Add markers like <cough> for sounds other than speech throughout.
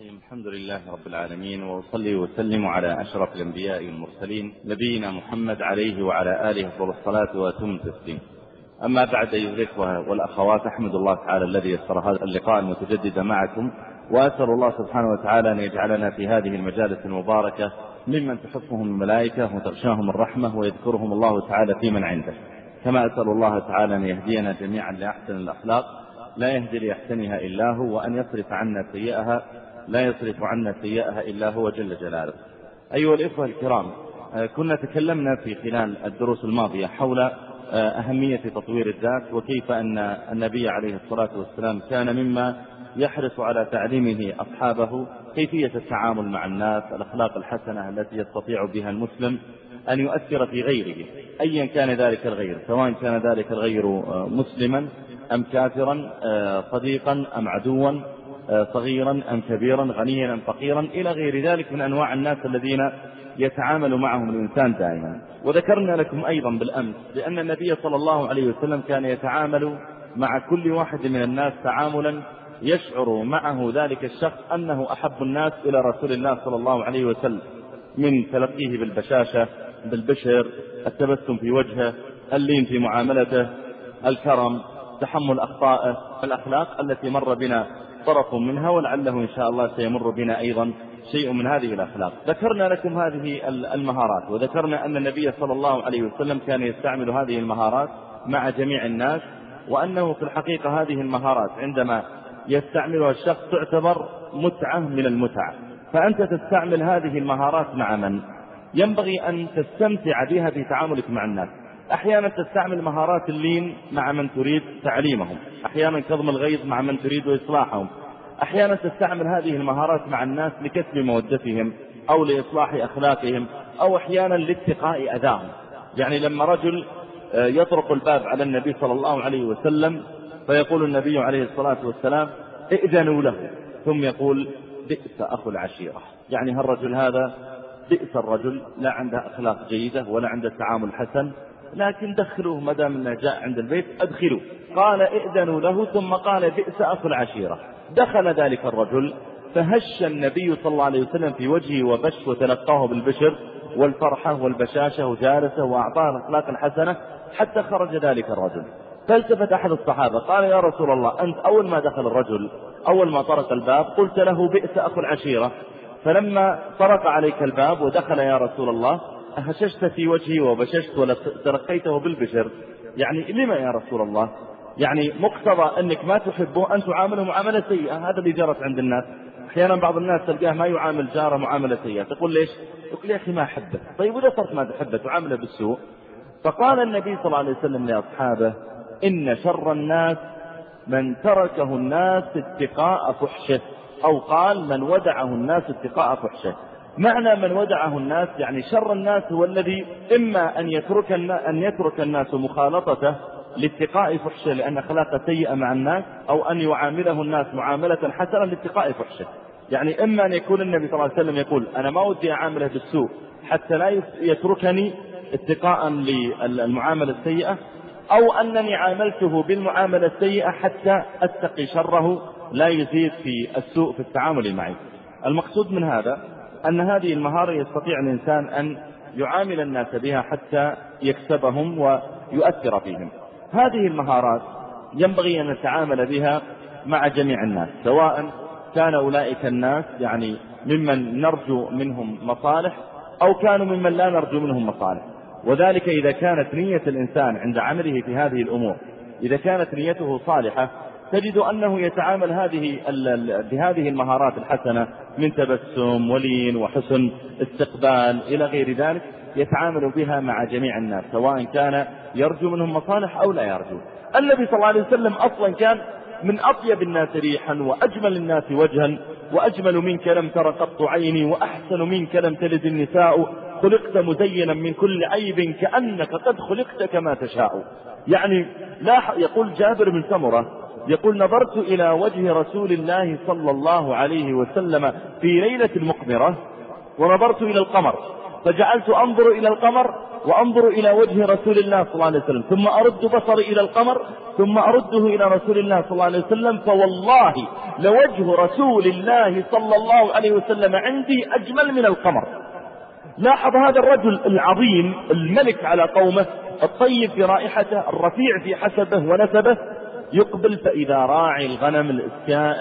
الحمد لله رب العالمين وأصلي وسلم على أشرف الأنبياء والمرسلين نبينا محمد عليه وعلى آله أفضل الصلاة وأتم التسليم. أما بعد أيها الإخوة والأخوات أحمد الله تعالى الذي يسر هذا اللقاء المتجدد معكم وأسأل الله سبحانه وتعالى أن يجعلنا في هذه المجالس المباركة ممن تحفهم الملائكة وتغشاهم الرحمة ويذكرهم الله تعالى في من عنده. كما أسأل الله تعالى أن يهدينا جميعا لأحسن الأخلاق لا يهدي لأحسنها إلا هو وأن يصرف عنا سيئها لا يصرف عنا سيئها إلا هو جل جلاله. أيها الإخوة الكرام آه، كنا تكلمنا في خلال الدروس الماضية حول آه، أهمية تطوير الذات وكيف أن النبي عليه الصلاة والسلام كان مما يحرص على تعليمه أصحابه كيفية التعامل مع الناس الأخلاق الحسنة التي يستطيع بها المسلم أن يؤثر في غيره. أيا كان ذلك الغير سواء كان ذلك الغير آه، مسلما أم كافرا صديقا أم عدوا صغيرا أم كبيرا غنيا أم فقيرا إلى غير ذلك من أنواع الناس الذين يتعامل معهم الإنسان دائما. وذكرنا لكم أيضا بالأمس بأن النبي صلى الله عليه وسلم كان يتعامل مع كل واحد من الناس تعاملا يشعر معه ذلك الشخص أنه أحب الناس إلى رسول الله صلى الله عليه وسلم من تلقيه بالبشاشة بالبشر التبسم في وجهه اللين في معاملته الكرم تحمل أخطائه الأخلاق التي مر بنا طرف منها ولعله إن شاء الله سيمر بنا أيضا شيء من هذه الأخلاق. ذكرنا لكم هذه المهارات وذكرنا أن النبي صلى الله عليه وسلم كان يستعمل هذه المهارات مع جميع الناس وأنه في الحقيقة هذه المهارات عندما يستعملها الشخص تعتبر متعة من المتع فأنت تستعمل هذه المهارات مع من؟ ينبغي أن تستمتع بها في تعاملك مع الناس. أحيانا تستعمل مهارات اللين مع من تريد تعليمهم. أحيانا كظم الغيظ مع من تريد إصلاحهم. أحيانا تستعمل هذه المهارات مع الناس لكسب مودتهم أو لإصلاح أخلاقهم أو أحيانا لاتقاء أذاهم. يعني لما رجل آه، يطرق الباب على النبي صلى الله عليه وسلم فيقول النبي عليه الصلاة والسلام ائذنوا له. ثم يقول بئس أخو العشيرة. يعني هالرجل هذا بئس الرجل لا عنده أخلاق جيدة ولا عنده تعامل حسن لكن دخلوه ما دام إنه جاء عند البيت أدخلوه. قال ائذنوا له ثم قال بئس أخو العشيرة. دخل ذلك الرجل فهش النبي صلى الله عليه وسلم في وجهه وبش وتلقاه بالبشر والفرحة والبشاشة وجالسه وأعطاه الأخلاق الحسنة حتى خرج ذلك الرجل. فالتفت أحد الصحابة قال يا رسول الله أنت أول ما دخل الرجل أول ما طرق الباب قلت له بئس أخو العشيرة. فلما طرق عليك الباب ودخل يا رسول الله هششت في وجهي وبششت وترقيته بالبشر. يعني لما يا رسول الله؟ يعني مقتضى أنك ما تحبه أن تعامله معاملة سيئة. هذا اللي جرت عند الناس. أحيانا بعض الناس تلقاه ما يعامل جاره معاملة سيئة. تقول ليش؟ يقول يا أخي ما أحبه طيب وإذا صرت ما تحبه تعامله بالسوء. فقال النبي صلى الله عليه وسلم لأصحابه إن شر الناس من تركه الناس اتقاء فحشه. أو قال من ودعه الناس اتقاء فحشه. معنى من ودعه الناس يعني شر الناس هو الذي إما أن يترك أن يترك الناس مخالطته لاتقاء فحشه لأن أخلاقه سيئة مع الناس أو أن يعامله الناس معاملة حسنة لاتقاء فحشه. يعني إما أن يكون النبي صلى الله عليه وسلم يقول أنا ما ودي أعامله بالسوء حتى لا يتركني اتقاء للمعاملة السيئة أو أنني عاملته بالمعاملة السيئة حتى أتقي شره لا يزيد في السوء في التعامل معي. المقصود من هذا أن هذه المهارة يستطيع الإنسان أن يعامل الناس بها حتى يكسبهم ويؤثر فيهم. هذه المهارات ينبغي أن نتعامل بها مع جميع الناس سواء كان أولئك الناس يعني ممن نرجو منهم مصالح أو كانوا ممن لا نرجو منهم مصالح. وذلك إذا كانت نية الإنسان عند عمله في هذه الأمور إذا كانت نيته صالحة تجد أنه يتعامل هذه بهذه المهارات الحسنة من تبسم ولين وحسن استقبال إلى غير ذلك يتعامل بها مع جميع الناس سواء كان يرجو منهم مصالح أو لا يرجو. النبي صلى الله عليه وسلم أصلا كان من أطيب الناس ريحا وأجمل الناس وجها وأجمل منك لم تر قط عيني وأحسن منك لم تلد النساء خلقت مزينا من كل عيب كأنك قد خلقت كما تشاء. يعني لا يقول جابر بن سمرة يقول نظرت إلى وجه رسول الله صلى الله عليه وسلم في ليلة المقمرة ونظرت إلى القمر فجعلت أنظر إلى القمر وأنظر إلى وجه رسول الله صلى الله عليه وسلم ثم أرد بصري إلى القمر ثم أرده إلى رسول الله صلى الله عليه وسلم فوالله لوجه رسول الله صلى الله عليه وسلم عندي أجمل من القمر. لاحظ هذا الرجل العظيم الملك على قومه الطيب في رائحته الرفيع في حسبه ونسبه يقبل فإذا راعي الغنم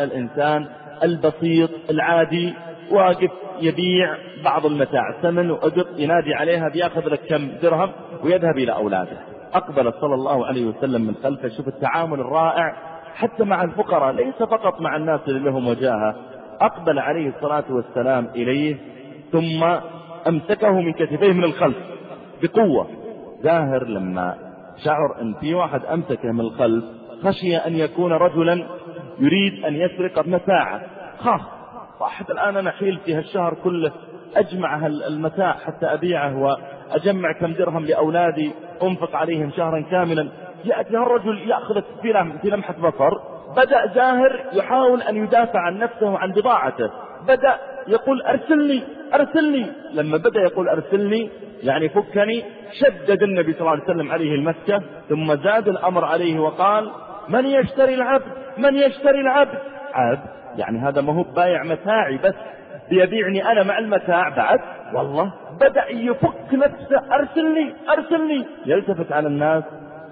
الإنسان البسيط العادي واقف يبيع بعض المتاع ثمن وأقط ينادي عليها بيأخذ لك كم درهم ويذهب إلى أولاده. أقبل صلى الله عليه وسلم من خلفه. شوف التعامل الرائع. حتى مع الفقراء ليس فقط مع الناس اللي لهم وجاهة. أقبل عليه الصلاة والسلام إليه ثم أمسكه من كتفيه من الخلف بقوة. زاهر لما شعر أن في واحد أمسكه من الخلف خشي أن يكون رجلا يريد أن يسرق متاعه خاف صاحب الآن أنا حيلتي هالشهر كله أجمع المتاع حتى أبيعه وأجمع كم درهم لأولادي أنفق عليهم شهرا كاملا. يأتي هالرجل يأخذ في لمحة بصر بدأ زاهر يحاول أن يدافع عن نفسه وعن بضاعته. بدأ يقول أرسلني أرسلني. لما بدأ يقول أرسلني يعني فكني شدد النبي صلى الله عليه وسلم عليه المسكة ثم زاد الأمر عليه وقال من يشتري العبد؟ من يشتري العبد؟ عبد يعني هذا ما هو بايع متاعي بس. بيبيعني أنا مع المتاع بعد. والله بدأ يفك نفسه أرسلني أرسلني. يلتفت على الناس.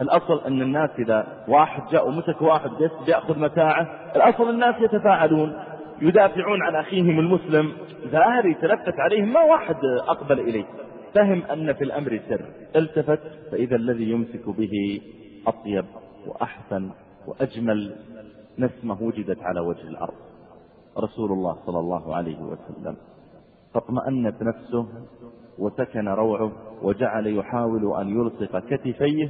الأصل أن الناس إذا واحد جاء ومسك واحد بيأخذ متاعه الأصل الناس يتفاعلون. يدافعون عن أخيهم المسلم. ظاهر يتلفت عليهم ما واحد أقبل إليه. فهم أن في الأمر سر. التفت فإذا الذي يمسك به أطيب وأحسن وأجمل نسمة وجدت على وجه الأرض. رسول الله صلى الله عليه وسلم. فاطمأنت نفسه وسكن روعه وجعل يحاول أن يلصق كتفيه.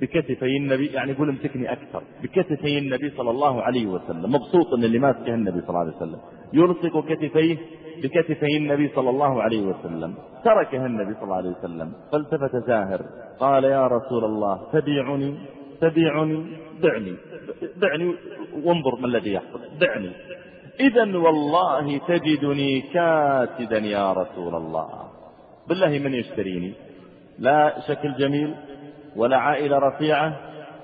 بكتفي النبي يعني يقول امسكني أكثر بكتفي النبي صلى الله عليه وسلم مبسوط أن اللي ماسكه النبي صلى الله عليه وسلم يلصق كتفيه بكتفي النبي صلى الله عليه وسلم تركه النبي صلى الله عليه وسلم فالتفت زاهر قال يا رسول الله تبيعني تبيعني دعني دعني وانظر ما الذي يحصل دعني. إذا والله تجدني كاسدا يا رسول الله. بالله من يشتريني. لا شكل جميل. ولا عائلة رفيعة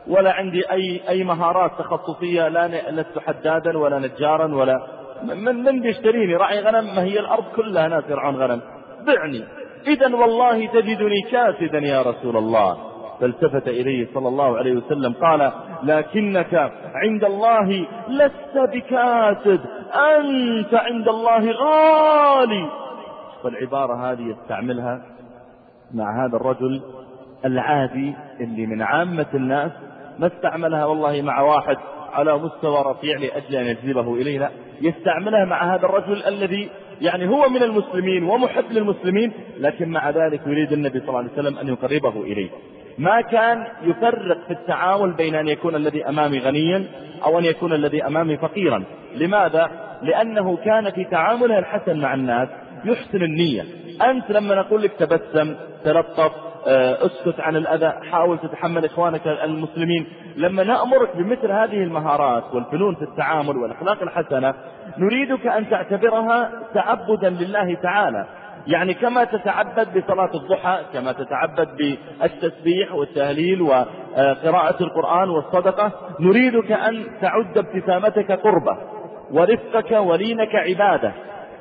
ولا عندي أي أي مهارات تخصصية لا لست حدادا ولا نجارا ولا من من بيشتريني؟ راعي غنم؟ ما هي الأرض كلها ناس يرعون غنم. بعني. إذا والله تجدني كاسدا يا رسول الله. فالتفت إليه صلى الله عليه وسلم قال لكنك عند الله لست بكاسد أنت عند الله غالي. والعبارة هذه يستعملها مع هذا الرجل العادي اللي من عامة الناس ما استعملها والله مع واحد على مستوى رفيع لأجل أن يجذبه إليه لا يستعملها مع هذا الرجل الذي يعني هو من المسلمين ومحب للمسلمين لكن مع ذلك يريد النبي صلى الله عليه وسلم أن يقربه إليه. ما كان يفرق في التعامل بين أن يكون الذي أمامي غنيا أو أن يكون الذي أمامي فقيرا. لماذا؟ لأنه كان في تعامله الحسن مع الناس يحسن النية. أنت لما نقول لك تبسم تلطف آه، اسكت عن الأذى حاول تتحمل إخوانك المسلمين. لما نأمرك بمثل هذه المهارات والفنون في التعامل والأخلاق الحسنة نريدك أن تعتبرها تعبدا لله تعالى. يعني كما تتعبد بصلاة الضحى كما تتعبد بالتسبيح والتهليل وقراءة القرآن والصدقة نريدك أن تعد ابتسامتك قربة ورفقك ولينك عبادة.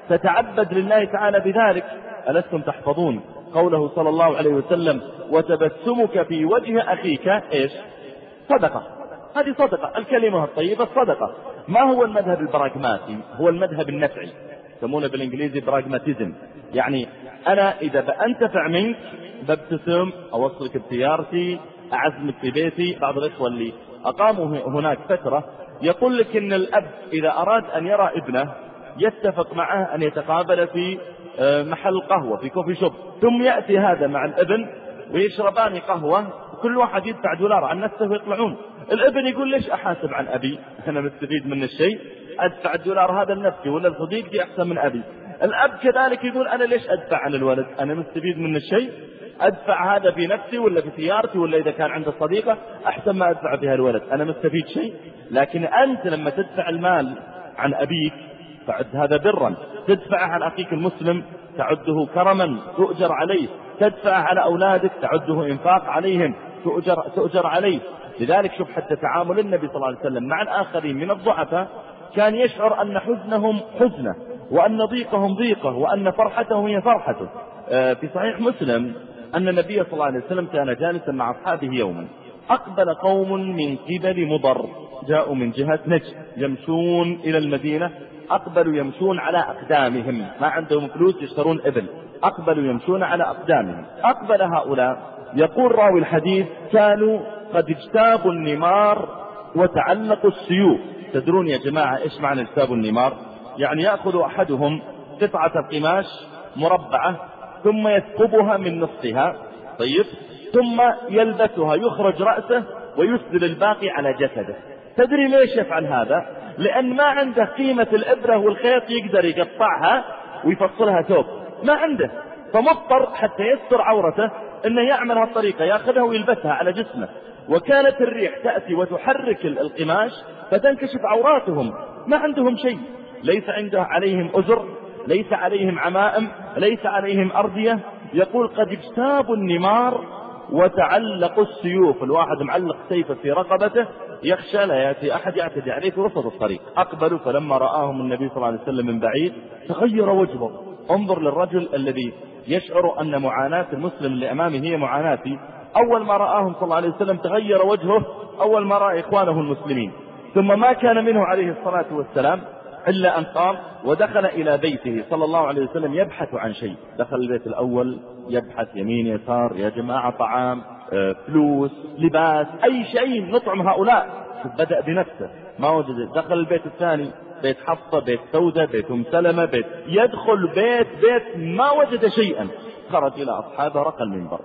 تتعبد لله تعالى بذلك. ألستم تحفظون قوله صلى الله عليه وسلم وتبسمك في وجه أخيك إيش؟ صدقة. هذه صدقة الكلمة الطيبة الصدقة ما هو المذهب البراغماتي؟ هو المذهب النفعي. يسمونه بالإنجليزي براغماتيزم. يعني أنا إذا بأنتفع منك بابتسم أوصلك بسيارتي أعزمك في بيتي بعض الإخوة اللي أقاموا هناك فترة يقول لك إن الأب إذا أراد أن يرى ابنه يتفق معه أن يتقابل في محل قهوة في كوفي شوب. ثم يأتي هذا مع الإبن ويشربان قهوة كل واحد يدفع دولار عن نفسه ويطلعون. الإبن يقول ليش أحاسب عن أبي؟ <laughs> أنا مستفيد من الشيء. أدفع الدولار هذا لنفسي ولا لصديقتي أحسن من أبي. الأب كذلك يقول أنا ليش أدفع عن الولد؟ أنا مستفيد من الشيء. أدفع هذا في نفسي ولا في سيارتي ولا إذا كان عنده صديقة أحسن ما أدفع فيها الولد. أنا مستفيد شيء. لكن أنت لما تدفع المال عن أبيك فعد هذا برا. تدفعه عن أخيك المسلم تعده كرما تؤجر عليه. تدفع على أولادك تعده إنفاق عليهم تؤجر, تؤجر عليه. لذلك شوف حتى تعامل النبي صلى الله عليه وسلم مع الآخرين من الضعفاء كان يشعر أن حزنهم حزنة وأن ضيقهم ضيقة وأن فرحتهم هي فرحته. آه، في صحيح مسلم أن النبي صلى الله عليه وسلم كان جالسا مع أصحابه يوما. أقبل قوم من قبل مضر جاءوا من جهة نجد يمشون إلى المدينة. أقبلوا يمشون على أقدامهم. ما عندهم فلوس يشترون إبل. أقبلوا يمشون على أقدامهم. أقبل هؤلاء. يقول راوي الحديث كانوا قد اجتابوا النمار وتعلقوا السيوف. تدرون يا جماعة إيش معنى اجتابوا النمار؟ يعني يأخذ أحدهم قطعة قماش مربعة ثم يثقبها من نصفها طيب ثم يلبسها يخرج رأسه ويسدل الباقي على جسده. تدري ليش يفعل هذا؟ لأن ما عنده قيمة الإبرة والخيط يقدر يقطعها ويفصلها ثوب. ما عنده. فمضطر حتى يستر عورته إنه يعمل هالطريقة يأخذها ويلبسها على جسمه. وكانت الريح تأتي وتحرك القماش فتنكشف عوراتهم. ما عندهم شيء. ليس عنده عليهم أزر ليس عليهم عمائم ليس عليهم أردية يقول قد اجتابوا النمار وتعلقوا السيوف. الواحد معلق سيفه في رقبته يخشى لا يأتي أحد يعتدي عليه في وسط الطريق. أقبلوا فلما رآهم النبي صلى الله عليه وسلم من بعيد تغير وجهه. انظر للرجل الذي يشعر أن معاناة المسلم اللي أمامه هي معاناتي أول ما رآهم صلى الله عليه وسلم تغير وجهه أول ما رأى إخوانه المسلمين. ثم ما كان منه عليه الصلاة والسلام إلا أن قام ودخل إلى بيته. صلى الله عليه وسلم يبحث عن شيء. دخل البيت الأول يبحث يمين يسار يا جماعة طعام. فلوس لباس أي شيء نطعم هؤلاء. بدأ بنفسه. ما وجد. دخل البيت الثاني بيت حفصة بيت سودة بيت أم سلمة بيت. يدخل بيت بيت ما وجد شيئا. خرج إلى أصحابه رقى المنبر.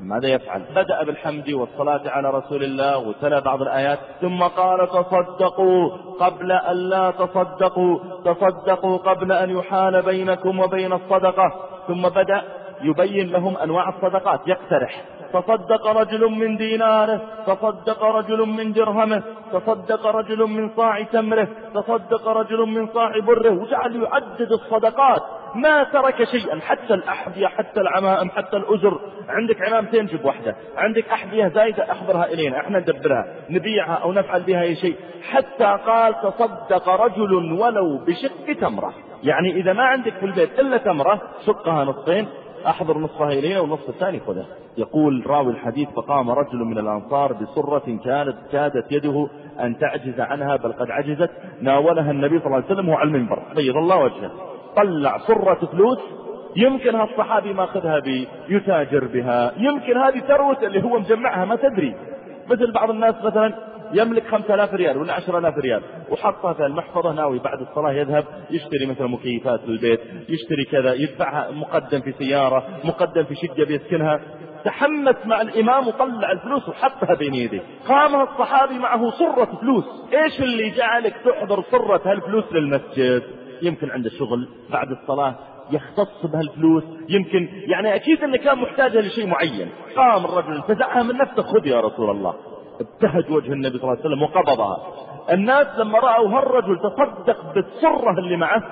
ماذا يفعل؟ بدأ بالحمد والصلاة على رسول الله وتلا بعض الآيات. ثم قال تصدقوا قبل أن لا تصدقوا تصدقوا قبل أن يحال بينكم وبين الصدقة. ثم بدأ يبين لهم أنواع الصدقات. يقترح. تصدق رجل من ديناره تصدق رجل من درهمه تصدق رجل من صاع تمره تصدق رجل من صاع بره. وجعل يعدد الصدقات. ما ترك شيئا حتى الأحذية حتى العمائم حتى الأزر. عندك عمامتين جيب واحدة. عندك أحذية زايدة أحضرها إلينا. إحنا ندبرها نبيعها أو نفعل بها أي شيء. حتى قال تصدق رجل ولو بشق تمرة. يعني إذا ما عندك في البيت إلا تمرة شقها نصفين أحضر نصفها إلينا والنصف الثاني خذه. يقول راوي الحديث فقام رجل من الأنصار بسرة كانت كادت يده أن تعجز عنها بل قد عجزت. ناولها النبي صلى الله عليه وسلم وعلى المنبر. بيض الله وجهه. طلع سرة فلوس. يمكن هالصحابي ماخذها بي يتاجر بها. يمكن هذه ثروة اللي هو مجمعها ما تدري. مثل بعض الناس مثلا يملك خمسة آلاف ريال ولا عشر آلاف ريال وحطها في المحفظة ناوي بعد الصلاة يذهب يشتري مثلا مكيفات للبيت يشتري كذا يدفعها مقدم في سيارة مقدم في شقة بيسكنها. تحمس مع الإمام وطلع الفلوس وحطها بين يديه قام الصحابي معه صرة فلوس. إيش اللي جعلك تحضر صرة هالفلوس للمسجد؟ يمكن عنده شغل بعد الصلاة يختص بهالفلوس. يمكن يعني أكيد أنه كان محتاجها لشيء معين. قام الرجل انتزعها من نفسه خذ يا رسول الله. ابتهج وجه النبي صلى الله عليه وسلم وقبضها. الناس لما رأوا هالرجل تصدق بالسرة اللي معه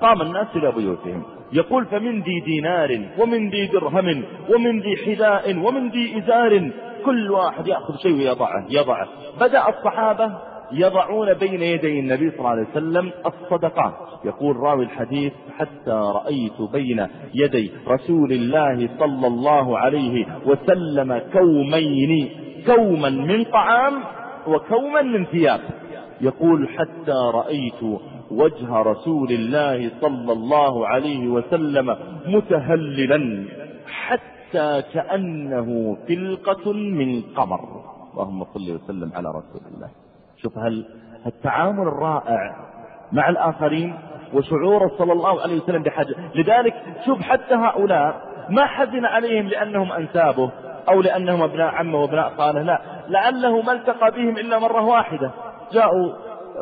قام الناس إلى بيوتهم. يقول فمن ذي دينار ومن ذي درهم ومن ذي حذاء ومن ذي إزار كل واحد يأخذ شيء ويضعه يضعه. بدأ الصحابة يضعون بين يدي النبي صلى الله عليه وسلم الصدقات. يقول راوي الحديث حتى رأيت بين يدي رسول الله صلى الله عليه وسلم كومين كومة من طعام وكومة من ثياب. يقول حتى رأيت وجه رسول الله صلى الله عليه وسلم متهللا حتى كأنه فلقة من قمر. اللهم صل وسلم على رسول الله. شوف هالتعامل الرائع مع الآخرين وشعور صلى الله عليه وسلم بحاجة. لذلك شوف حتى هؤلاء ما حزن عليهم لأنهم أنسابه. أو لأنهم أبناء عمه وابناء خاله لا. لعله ما التقى بهم إلا مرة واحدة. جاءوا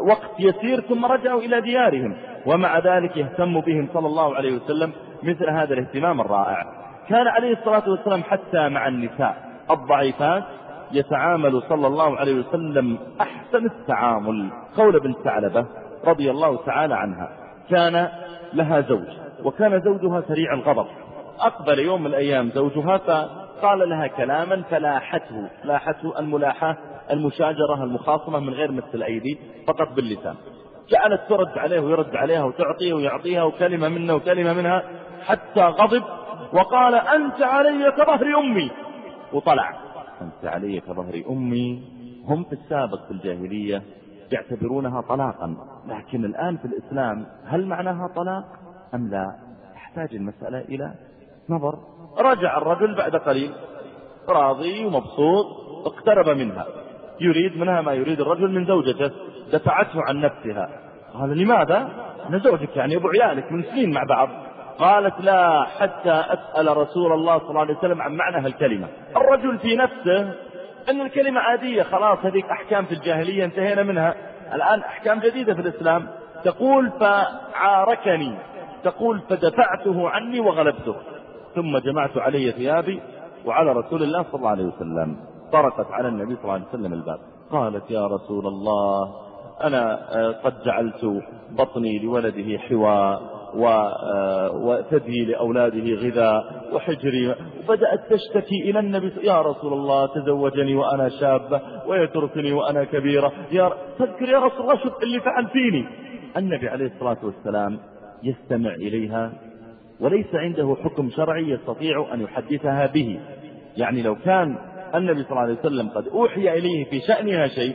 وقت يسير ثم رجعوا إلى ديارهم. ومع ذلك يهتم بهم صلى الله عليه وسلم مثل هذا الاهتمام الرائع. كان عليه الصلاة والسلام حتى مع النساء. الضعيفات يتعامل صلى الله عليه وسلم أحسن التعامل. قول بن ثعلبة رضي الله تعالى عنها كان لها زوج وكان زوجها سريع الغضب. أقبل يوم من الأيام زوجها فقال لها كلاما فلاحته لاحته الملاحة المشاجرة المخاصمة من غير مثل الأيدي فقط باللسان. جعلت ترد عليه ويرد عليها وتعطيه ويعطيها وكلمة منه وكلمة منها حتى غضب وقال أنت علي كظهر أمي. وطلع. أنت علي كظهر أمي. هم في السابق في الجاهلية يعتبرونها طلاقا لكن الآن في الإسلام هل معناها طلاق أم لا؟ تحتاج المسألة إلى نظر. رجع الرجل بعد قليل. راضي ومبسوط اقترب منها. يريد منها ما يريد الرجل من زوجته دفعته عن نفسها. قال لماذا؟ أنا زوجك يعني أبو عيالك من سنين مع بعض. قالت لا حتى أسأل رسول الله صلى الله عليه وسلم عن معنى هالكلمة. الرجل في نفسه أن الكلمة عادية خلاص هذيك أحكام في الجاهلية انتهينا منها. الآن أحكام جديدة في الإسلام. تقول فعاركني. تقول فدفعته عني وغلبته. ثم جمعت علي ثيابي وعلى رسول الله صلى الله عليه وسلم. طرقت على النبي صلى الله عليه وسلم الباب. قالت يا رسول الله أنا آه، قد جعلت بطني لولده حواء آه، وثدي لأولاده غذاء وحجري. وبدأت تشتكي إلى النبي يا رسول الله تزوجني وأنا شابة ويتركني وأنا كبيرة يا تذكر يا رسول الله شوف اللي فعل فيني. النبي عليه الصلاة والسلام يستمع إليها وليس عنده حكم شرعي يستطيع أن يحدثها به. يعني لو كان النبي صلى الله عليه وسلم قد أوحي إليه في شأنها شيء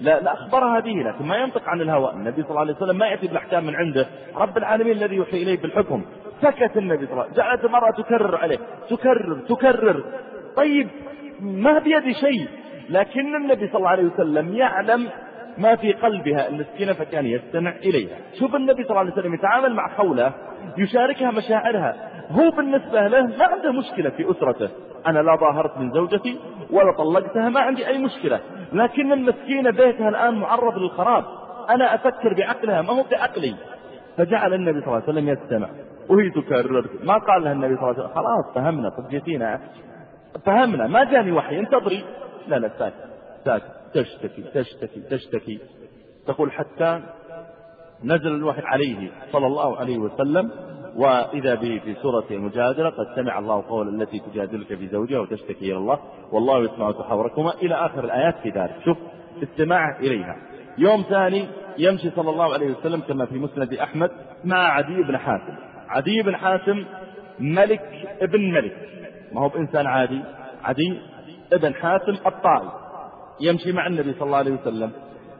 لا لأخبرها به لكن ما ينطق عن الهوى. النبي صلى الله عليه وسلم ما يأتي بالأحكام من عنده. رب العالمين الذي يوحي إليه بالحكم. سكت النبي صلى الله عليه وسلم. جعلت المرأة تكرر عليه. تكرر تكرر. طيب ما بيدي شيء. لكن النبي صلى الله عليه وسلم يعلم ما في قلبها. المسكينة فكان يستمع إليها. شوف النبي صلى الله عليه وسلم يتعامل مع خولة يشاركها مشاعرها. هو بالنسبة له ما عنده مشكلة في أسرته. أنا لا ظاهرت من زوجتي ولا طلقتها ما عندي أي مشكلة. لكن المسكينة بيتها الآن معرض للخراب. أنا أفكر بعقلها ما هو بعقلي. فجعل النبي صلى الله عليه وسلم يستمع. وهي تكرر ما قال لها النبي صلى الله عليه وسلم خلاص فهمنا قد جيتينا. فهمنا. ما جاني وحي. انتظري. لا لا ساكت ساكت. تشتكي تشتكي تشتكي. تقول حتى نزل الوحي عليه صلى الله عليه وسلم وإذا به في سورة المجادلة قد سمع الله قول التي تجادلك في زوجها وتشتكي إلى الله والله يسمع تحاوركما إلى آخر الآيات في ذلك شوف استماع إليها. يوم ثاني يمشي صلى الله عليه وسلم كما في مسند أحمد مع عدي بن حاتم. عدي بن حاتم ملك ابن ملك. ما هو بإنسان عادي. عدي ابن حاتم الطائي. يمشي مع النبي صلى الله عليه وسلم.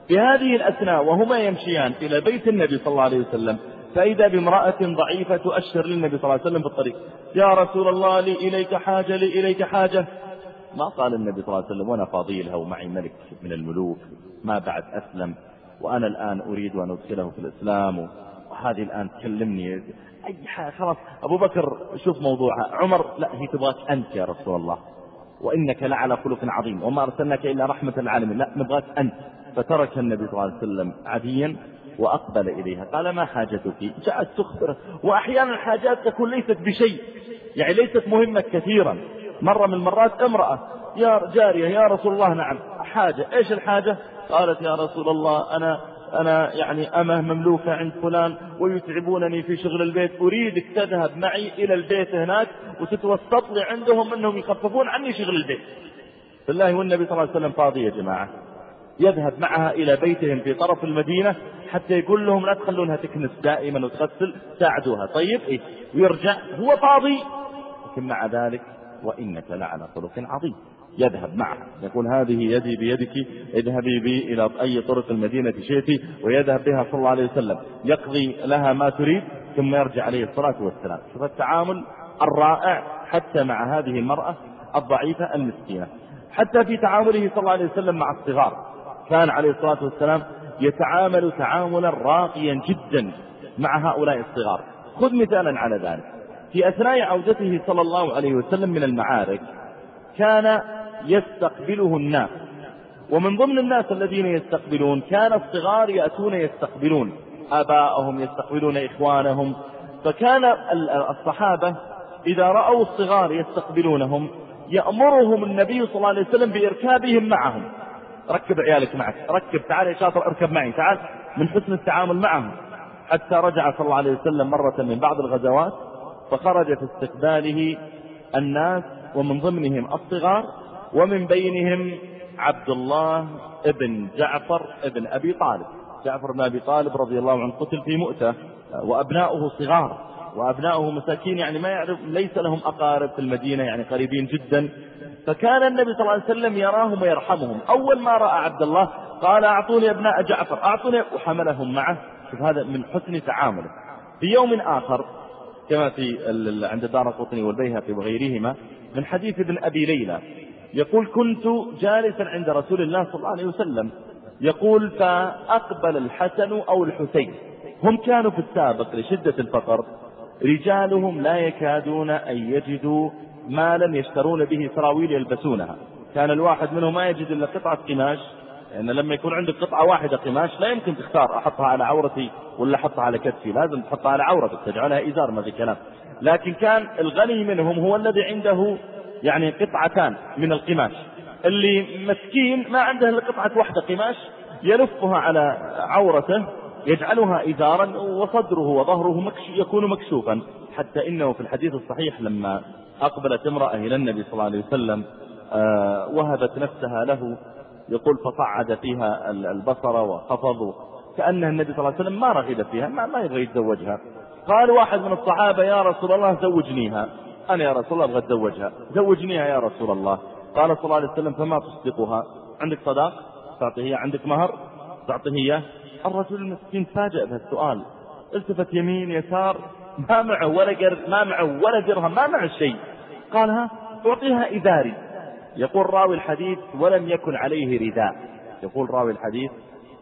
في هذه الأثناء وهما يمشيان إلى بيت النبي صلى الله عليه وسلم فإذا بامرأة ضعيفة تؤشر للنبي صلى الله عليه وسلم في الطريق يا رسول الله لي إليك حاجة لي إليك حاجة. ما قال النبي صلى الله عليه وسلم وأنا فاضيلها ومعي ملك من الملوك ما بعد أسلم وأنا الآن أريد أن أدخله في الإسلام. وهذه الآن تكلمني. أي حاجة خلاص. أبو بكر شوف موضوعها عمر لا هي تبغاك أنت يا رسول الله. وإنك لعلى خلق عظيم وما أرسلناك إلا رحمة للعالمين. لا نبغاك أنت. فترك النبي صلى الله عليه وسلم عديا وأقبل إليها. قال ما حاجتك؟ جاءت تخبره. وأحيانا الحاجات تكون ليست بشيء. يعني ليست مهمة كثيرا. مرة من المرات امرأة يا جارية يا رسول الله نعم. حاجة. إيش الحاجة؟ قالت يا رسول الله أنا أنا يعني أمة مملوكة عند فلان ويتعبونني في شغل البيت. أريدك تذهب معي إلى البيت هناك وتتوسط لي عندهم أنهم يخففون عني شغل البيت. بالله والنبي صلى الله عليه وسلم فاضي يا جماعة. يذهب معها إلى بيتهم في طرف المدينة حتى يقول لهم لا تخلونها تكنس دائما وتغسل ساعدوها. طيب إيه؟ ويرجع هو فاضي. لكن مع ذلك وإنك لعلى خلق عظيم. يذهب معها. يقول هذه يدي بيدك اذهبي بي إلى أي طرق المدينة شئتي ويذهب بها صلى الله عليه وسلم. يقضي لها ما تريد ثم يرجع عليه الصلاة والسلام. شوف التعامل الرائع حتى مع هذه المرأة الضعيفة المسكينة. حتى في تعامله صلى الله عليه وسلم مع الصغار. كان عليه الصلاة والسلام يتعامل تعاملا راقيا جدا مع هؤلاء الصغار. خذ مثالا على ذلك. في أثناء عودته صلى الله عليه وسلم من المعارك كان يستقبله الناس. ومن ضمن الناس الذين يستقبلون كان الصغار يأتون يستقبلون. آباءهم يستقبلون إخوانهم. فكان الصحابة إذا رأوا الصغار يستقبلونهم يأمرهم النبي صلى الله عليه وسلم بإركابهم معهم. ركب عيالك معك. ركب تعال يا شاطر اركب معي. تعال. من حسن التعامل معهم. حتى رجع صلى الله عليه وسلم مرة من بعض الغزوات فخرج في استقباله الناس ومن ضمنهم الصغار ومن بينهم عبد الله ابن جعفر ابن أبي طالب. جعفر بن أبي طالب رضي الله عنه قتل في مؤتة وأبناؤه صغار. وأبناؤه مساكين يعني ما يعرف ليس لهم أقارب في المدينة يعني قريبين جدا. فكان النبي صلى الله عليه وسلم يراهم ويرحمهم. أول ما رأى عبد الله قال أعطوني أبناء جعفر أعطوني وحملهم معه. شوف هذا من حسن تعامله. في يوم آخر كما في عند دار القطني والبيهقي وغيرهما من حديث ابن أبي ليلى يقول كنت جالسا عند رسول الله صلى الله عليه وسلم. يقول فأقبل الحسن أو الحسين. هم كانوا في السابق لشدة الفقر. رجالهم لا يكادون أن يجدوا مالا يشترون به سراويل يلبسونها. كان الواحد منهم ما يجد إلا قطعة قماش لأن يعني لما يكون عندك قطعة واحدة قماش لا يمكن تختار أحطها على عورتي ولا أحطها على كتفي لازم تحطها على عورتك تجعلها إزار ما في كلام. لكن كان الغني منهم هو الذي عنده يعني قطعتان من القماش. اللي مسكين ما عنده إلا قطعة واحدة قماش يلفها على عورته يجعلها إزارا وصدره وظهره مكش يكون مكشوفا. حتى إنه في الحديث الصحيح لما أقبلت امرأة إلى النبي صلى الله عليه وسلم آه، وهبت نفسها له يقول فصعد فيها البصر وخفض. كأنها النبي صلى الله عليه وسلم ما رغب فيها ما, ما يبغى يتزوجها. قال واحد من الصحابة يا رسول الله زوجنيها. أنا يا رسول الله أبغى أتزوجها. زوجنيها يا رسول الله. قال صلى الله عليه وسلم فما تصدقها؟ عندك صداق؟ تعطيه عندك مهر؟ تعطيه الرجل المسكين تفاجأ بهالسؤال. التفت يمين يسار ما معه ولا قر ما معه ولا درهم ما معه شيء. قال ها أعطيها إذاري يقول راوي الحديث ولم يكن عليه رداء. يقول راوي الحديث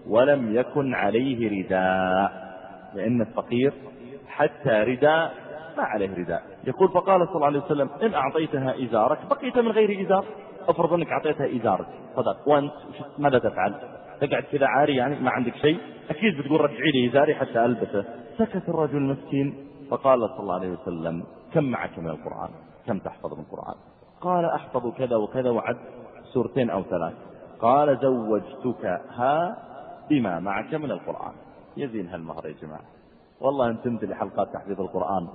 ولم يكن عليه رداء. لأن الفقير حتى رداء ما عليه رداء. يقول فقال صلى الله عليه وسلم إن أعطيتها إزارك بقيت من غير إزار. أفرض أنك أعطيتها إزارك. صدق وأنت ماذا تفعل؟ تقعد كذا عاري يعني ما عندك شيء. أكيد بتقول رجعي لي إزاري حتى ألبسه. سكت الرجل المسكين. فقال صلى الله عليه وسلم كم معك من القرآن؟ كم تحفظ من القرآن؟ قال أحفظ كذا وكذا وعد سورتين أو ثلاث. قال زوجتك ها بما معك من القرآن. يزين هالمهر يا جماعة. والله أن تمتلي حلقات تحفيظ القرآن.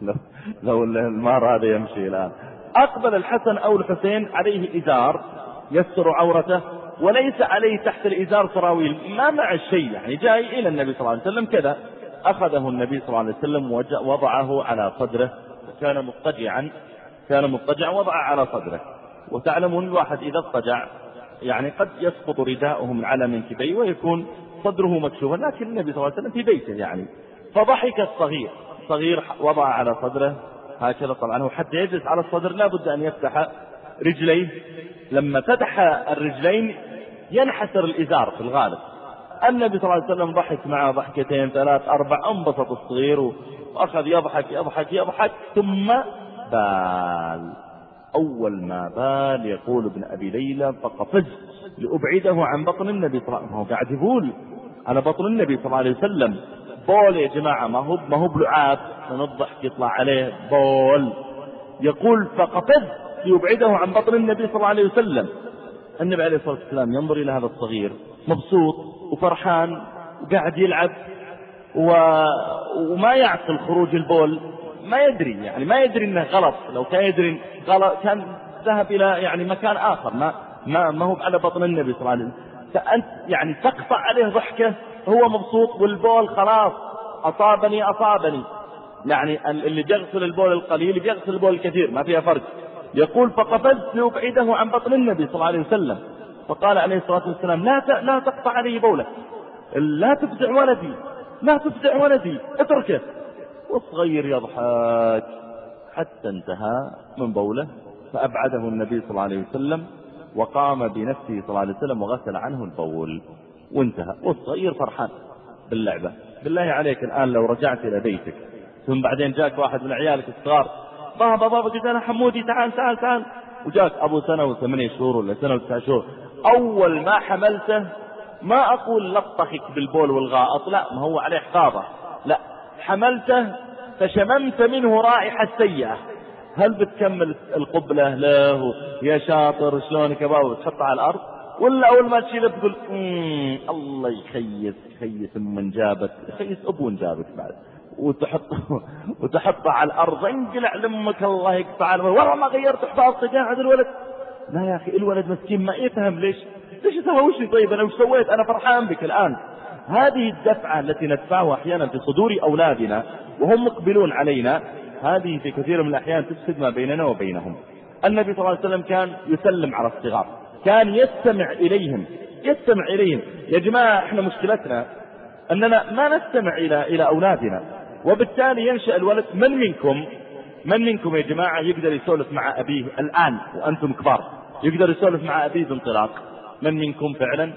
<laughs> لو, لو المهر هذا يمشي الآن. أقبل الحسن أو الحسين عليه إزار. يستر عورته. وليس عليه تحت الإزار سراويل ما مع الشيء يعني جاي إلى النبي صلى الله عليه وسلم كذا. أخذه النبي صلى الله عليه وسلم ووضعه على صدره. وكان مضطجعا كان مضطجعا وضعه على صدره. وتعلمون الواحد إذا اضطجع يعني قد يسقط رداؤه من على منكبيه ويكون صدره مكشوفا. لكن النبي صلى الله عليه وسلم في بيته يعني. فضحك الصغير. الصغير وضع على صدره. هكذا طبعا. هو حتى يجلس على الصدر لا بد أن يفتح رجليه لما فتح الرجلين ينحسر الإزار في الغالب. النبي صلى الله عليه وسلم ضحك معه ضحكتين ثلاث أربع أنبسط الصغير وأخذ يضحك يضحك يضحك ثم بال. أول ما بال يقول ابن أبي ليلى فقفز لأبعده عن بطن النبي صلى الله عليه وسلم. هو قاعد يقول على بطن النبي صلى الله عليه وسلم بول يا جماعة ما هو ما هو بلعاب. من الضحك يطلع عليه بول. يقول فقفز ليبعده عن بطن النبي صلى الله عليه وسلم. النبي عليه الصلاة والسلام ينظر إلى هذا الصغير مبسوط وفرحان وقاعد يلعب و... وما يعقل خروج البول. ما يدري يعني ما يدري إنه غلط. لو كان يدري غلط كان ذهب إلى يعني مكان آخر. ما ما ما هو على بطن النبي صلى الله عليه وسلم. فأنت يعني تقطع عليه ضحكة هو مبسوط والبول خلاص أصابني أصابني. يعني اللي بيغسل البول القليل بيغسل البول الكثير ما فيها فرق. يقول فقفزت لأبعده عن بطن النبي صلى الله عليه وسلم. فقال عليه الصلاة والسلام لا لا تقطع عليه بولة. لا تفزع ولدي. لا تفزع ولدي. اتركه. والصغير يضحك. حتى انتهى من بولة فأبعده النبي صلى الله عليه وسلم وقام بنفسه صلى الله عليه وسلم وغسل عنه البول. وانتهى. والصغير فرحان باللعبة. بالله عليك الآن لو رجعت إلى بيتك. ثم بعدين جاك واحد من عيالك الصغار بابا بابا قلت أنا حمودي تعال تعال تعال. وجاك أبو سنة وثمانية شهور ولا سنة وتسعة شهور. أول ما حملته ما أقول لطخك بالبول والغائط لا ما هو عليه حفاظة. لا حملته فشممت منه رائحة سيئة. هل بتكمل القبلة؟ له يا شاطر شلونك يا بابا؟ على الأرض؟ ولا أول ما تشيله تقول الله يخيس يخيس من جابك يخيس أبو جابك بعد. وتحط <laughs> وتحطه على الأرض. انقلع لأمك الله يقطع والله ما غيرت حفاظتك قاعد الولد. لا يا أخي الولد مسكين ما يفهم ليش. ليش وش طيب أنا وش سويت؟ أنا فرحان بك الآن. هذه الدفعة التي ندفعها أحيانا في صدور أولادنا وهم مقبلون علينا هذه في كثير من الأحيان تفسد ما بيننا وبينهم. النبي صلى الله عليه وسلم كان يسلم على الصغار. كان يستمع إليهم. يستمع إليهم. يا جماعة إحنا مشكلتنا أننا ما نستمع إلى إلى أولادنا. وبالتالي ينشأ الولد من منكم؟ من منكم يا جماعة يقدر يسولف مع أبيه الآن وأنتم كبار؟ يقدر يسولف مع أبيه بانطلاق. من منكم فعلا؟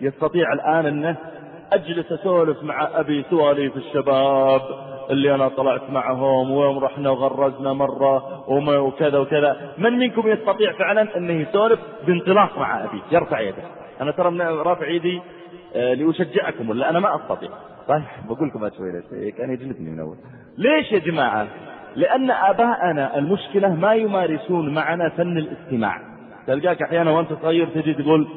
يستطيع الآن أنه أجلس أسولف مع أبي سواليف الشباب اللي أنا طلعت معهم ويوم رحنا وغرزنا مرة وكذا وكذا. من منكم يستطيع فعلا أنه يسولف بانطلاق مع أبي يرفع يده. أنا ترى رافع يدي آه، لأشجعكم ولا أنا ما أستطيع. طيب بقول لكم شوي ليش؟ كان يجلدني من أول. ليش يا جماعة؟ لأن آباءنا المشكلة ما يمارسون معنا فن الاستماع. تلقاك أحيانا وأنت صغير تجي تقول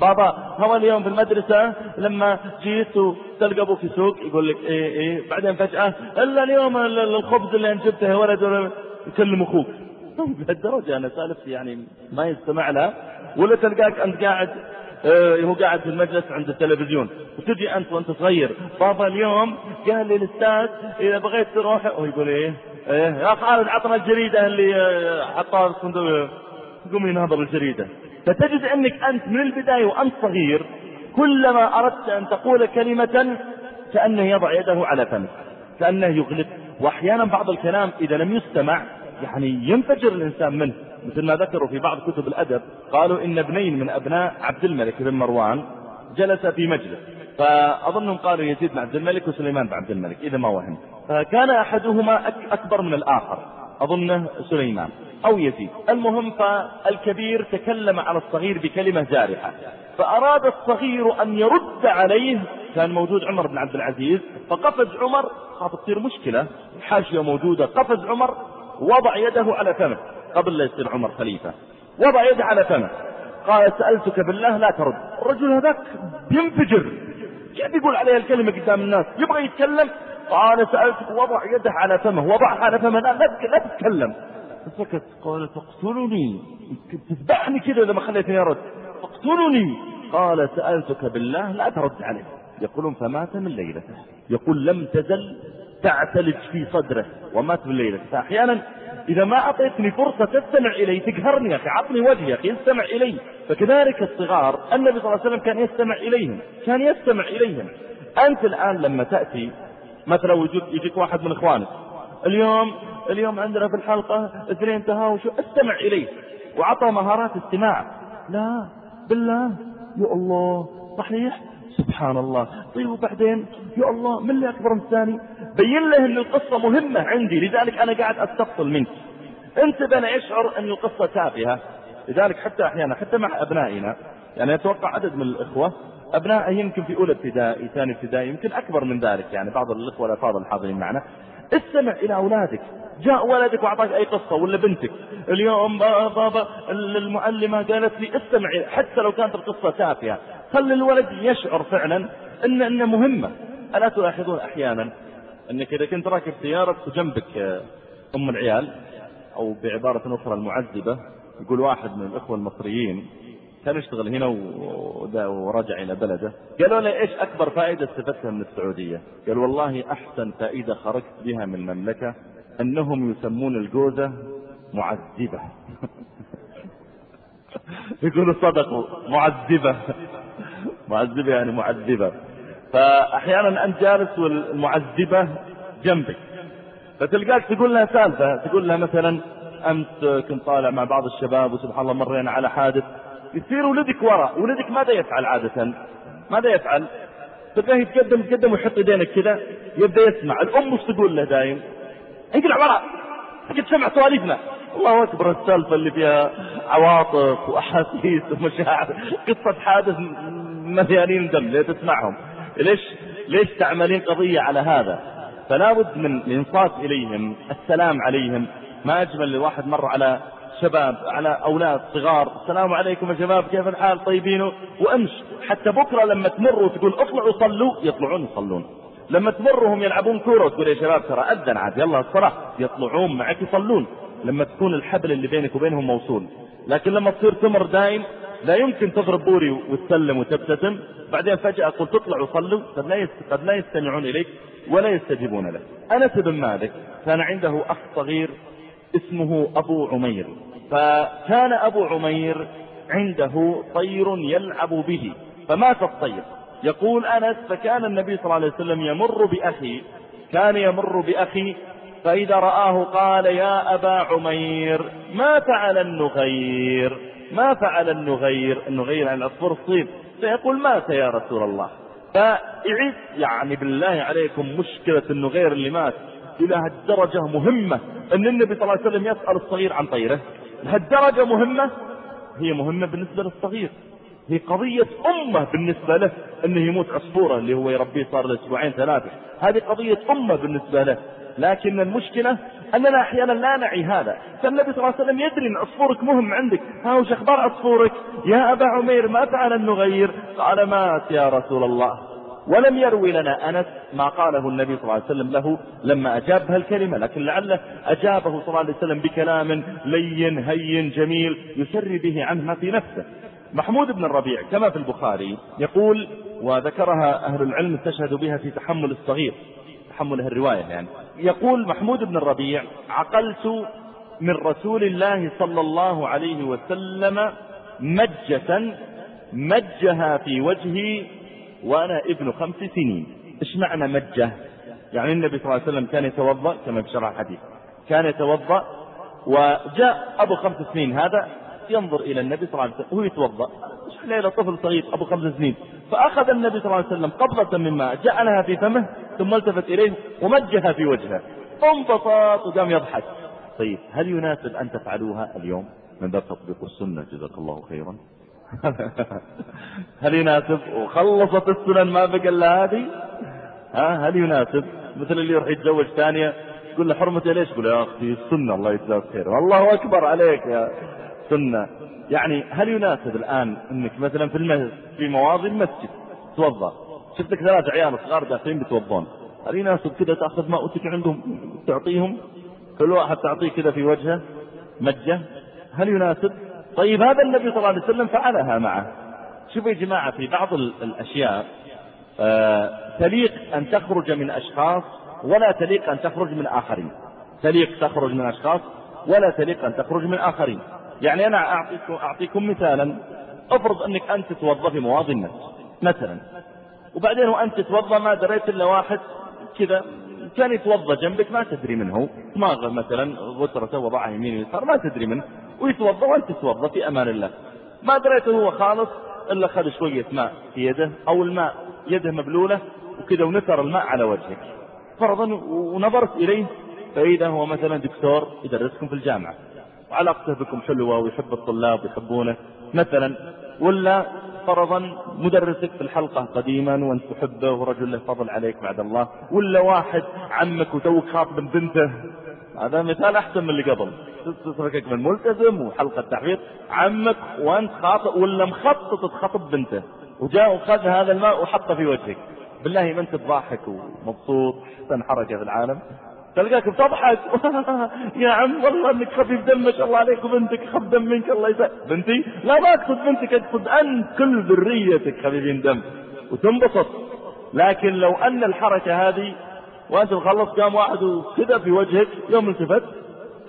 بابا هو اليوم في المدرسة لما جيت وتلقى أبوك يسوق يقول لك إيه إيه. بعدين فجأة إلا اليوم الخبز اللي انت جبته يا ولد يكلم طيب <laughs> لهالدرجة أنا سالفتي يعني ما يستمع لها. ولا تلقاك أنت قاعد هو قاعد في المجلس عند التلفزيون. وتجي أنت وأنت صغير. بابا اليوم قال لي الأستاذ إذا بغيت تروح ويقول إيه؟ إيه يا خالد عطنا الجريدة اللي آه، حطها في الصندوق. قوم ينهضر الجريدة. فتجد أنك أنت من البداية وأنت صغير كلما أردت أن تقول كلمة كأنه يضع يده على فمه كأنه يغلب وأحيانا بعض الكلام إذا لم يستمع يعني ينفجر الإنسان منه. مثل ما ذكروا في بعض كتب الأدب قالوا إن ابنين من أبناء عبد الملك بن مروان جلس في مجلس. فأظنهم قالوا يزيد بن عبد الملك وسليمان بن عبد الملك إذا ما وهم. فكان أحدهما أكبر من الآخر أظنه سليمان أو يزيد. المهم فالكبير تكلم على الصغير بكلمة جارحة. فأراد الصغير أن يرد عليه كان موجود عمر بن عبد العزيز فقفز عمر خاف تصير مشكلة الحاشية موجودة قفز عمر وضع يده على فمه. قبل لا يصير عمر خليفة. وضع يده على فمه. قال سألتك بالله لا ترد. الرجل هذاك بينفجر. كيف يقول عليها الكلمة قدام الناس؟ يبغى يتكلم؟ قال سألتك وضع يده على فمه. وضعها على فمه. لا, لا تتكلم. فسكت. قال تقتلني تذبحني كذا إذا ما خليتني أرد. تقتلني قال سألتك بالله لا ترد عليه. يقولون فمات من ليلته. يقول لم تزل تعتلج في صدره ومات ليلته فأحيانا إذا ما أعطيتني فرصة تستمع إلي تقهرني يا أخي عطني وجهي يا أخي استمع إلي. فكذلك الصغار النبي صلى الله عليه وسلم كان يستمع إليهم كان يستمع إليهم. أنت الآن لما تأتي مثلا يجيك واحد من إخوانك اليوم اليوم عندنا في الحلقة اثنين تهاوشوا استمع إليه. وعطى مهارات استماع. لا بالله. يا الله صحيح؟ سبحان الله. طيب وبعدين؟ يا الله من اللي أكبر من الثاني؟ بين له أن القصة مهمة عندي لذلك أنا قاعد أستفصل منك. أنت بنا يشعر أن القصة تافهة لذلك حتى أحيانا حتى مع أبنائنا يعني أتوقع عدد من الإخوة أبنائه يمكن في أولى ابتدائي ثاني ابتدائي يمكن أكبر من ذلك يعني بعض الإخوة الأفاضل الحاضرين معنا. استمع إلى أولادك. جاء ولدك وأعطاك أي قصة ولا بنتك. اليوم بابا المعلمة قالت لي استمع حتى لو كانت القصة تافهة خلي الولد يشعر فعلا أن أنها مهمة. ألا تلاحظون أحيانا؟ أنك إذا كنت راكب سيارة وجنبك أم العيال أو بعبارة أخرى المعذبة يقول واحد من الإخوة المصريين كان يشتغل هنا ورجع إلى بلده. قالوا له إيش أكبر فائدة استفدتها من السعودية؟ قال والله أحسن فائدة خرجت بها من المملكة أنهم يسمون الجوزة معذبة. <laughs> يقولوا صدقوا معذبة. <laughs> معذبة يعني معذبة. فأحيانا أنت جالس والمعذبة جنبك. فتلقاك تقول لها سالفة تقول لها مثلا أمس كنت طالع مع بعض الشباب وسبحان الله مرينا على حادث. يصير ولدك وراء ولدك ماذا يفعل عادة؟ ماذا يفعل؟ تلقاه يتقدم يتقدم ويحط يدينك كذا يبدأ يسمع. الأم وش تقول له دايم؟ انقلع وراء قد سمع سواليفنا الله أكبر السالفة اللي فيها عواطف وأحاسيس ومشاعر. قصة حادث مليانين دم ليه تسمعهم؟ ليش ليش تعملين قضية على هذا؟ فلا بد من الإنصات إليهم السلام عليهم. ما أجمل لواحد مر على شباب على أولاد صغار السلام عليكم يا شباب كيف الحال؟ طيبين؟ وأمش حتى بكرة لما تمر وتقول اطلعوا صلوا يطلعون يصلون. لما تمرهم يلعبون كورة وتقول يا شباب ترى أذن عاد يلا الصلاة. يطلعون معك يصلون. لما تكون الحبل اللي بينك وبينهم موصول. لكن لما تصير تمر دايم لا يمكن تضرب بوري وتسلم وتبتسم. بعدين فجأة قلت تطلع وصلوا قد لا قد لا يستمعون إليك ولا يستجيبون لك. أنس بن مالك كان عنده أخ صغير اسمه أبو عمير. فكان أبو عمير عنده طير يلعب به. فمات الطير. يقول أنس فكان النبي صلى الله عليه وسلم يمر بأخي. كان يمر بأخي فإذا رآه قال يا أبا عمير ما فعل النغير؟ ما فعل النغير النغير عن العصفور الصيب فيقول مات يا رسول الله. فيعيد يعني بالله عليكم مشكلة النغير اللي مات إلى هالدرجة مهمة أن النبي صلى الله عليه وسلم يسأل الصغير عن طيره. لهالدرجة مهمة؟ هي مهمة بالنسبة للصغير. هي قضية أمة بالنسبة له أنه يموت عصفورة اللي هو يربيه صار له أسبوعين ثلاثة. هذه قضية أمة بالنسبة له. لكن المشكلة أننا أحيانا لا نعي هذا. فالنبي صلى الله عليه وسلم يدري أن عصفورك مهم عندك. ها وش أخبار عصفورك يا أبا عمير ما فعل أن نغير؟ قال مات يا رسول الله. ولم يروي لنا أنس ما قاله النبي صلى الله عليه وسلم له لما أجاب هالكلمة لكن لعله أجابه صلى الله عليه وسلم بكلام لين هين جميل يسري به عنه ما في نفسه. محمود بن الربيع كما في البخاري يقول وذكرها أهل العلم استشهد بها في تحمل الصغير. تحمله الرواية يعني. يقول محمود بن الربيع عقلت من رسول الله صلى الله عليه وسلم مجة مجها في وجهي وأنا ابن خمس سنين. إيش معنى مجة؟ يعني النبي صلى الله عليه وسلم كان يتوضأ كما شرح الحديث كان يتوضأ وجاء أبو خمس سنين هذا ينظر إلى النبي صلى الله عليه وسلم وهو يتوضأ. ليلة طفل صغير أبو خمس سنين؟ فأخذ النبي صلى الله عليه وسلم قبضة من ماء جعلها في فمه ثم التفت إليه ومجها في وجهه. انبسط وقام يضحك. طيب هل يناسب أن تفعلوها اليوم؟ من باب تطبيق السنة جزاك الله خيرا. <laughs> هل يناسب؟ وخلصت السنن ما بقى إلا هذه. ها هل يناسب؟ مثل اللي يروح يتزوج ثانية يقول له حرمتي ليش؟ يقول يا أختي السنة الله يجزاك خير. الله أكبر عليك يا سنة. يعني هل يناسب الآن إنك مثلا في المسجد في مواضي المسجد؟ توضأ. شفت لك ثلاث عيال صغار داخلين بيتوضون هل يناسب كذا تأخذ ماء وتك عندهم تعطيهم كل واحد تعطيه كذا في وجهه مجة. هل يناسب؟ طيب هذا النبي صلى الله عليه وسلم فعلها معه. شوفوا يا جماعة في بعض الأشياء آه تليق أن تخرج من أشخاص ولا تليق أن تخرج من آخرين. تليق تخرج من أشخاص ولا تليق أن تخرج من آخرين. يعني أنا أعطيكم, أعطيكم مثالا. افرض أنك أنت تتوضا في مواضي الناس مثلا. وبعدين وأنت تتوضا ما دريت إلا واحد كذا كان يتوضأ جنبك ما تدري منه دماغه مثلا غترته وضعها يمين ويسار ما تدري منه. ويتوضأ وأنت تتوضا في أمان الله. ما دريته هو خالص إلا خذ شوية ماء في يده أو الماء يده مبلولة وكذا ونثر الماء على وجهك. فرضا ونظرت إليه فإذا هو مثلا دكتور يدرسكم في الجامعة. وعلاقته بكم حلوة ويحب الطلاب ويحبونه مثلا. ولا فرضا مدرسك في الحلقة قديما وأنت تحبه ورجل له فضل عليك بعد الله ولا واحد عمك وتوك خاطب بنته. هذا مثال أحسن من اللي قبل. تتركك من ملتزم وحلقة تحفيظ عمك وأنت خاطب ولا مخطط تخطب بنته. وجاء وخذ هذا الماء وحطه في وجهك. بالله ما أنت تضحك ومبسوط أحسن حركة في العالم. تلقاك بتضحك <laughs> يا عم والله إنك خفيف دم ما شاء الله عليك وبنتك خف دم منك الله يسعدك بنتي لا ما أقصد بنتك أقصد انت كل ذريتك خفيفين دم وتنبسط. لكن لو أن الحركة هذه وأنت مخلص قام واحد وكذا في وجهك يوم التفت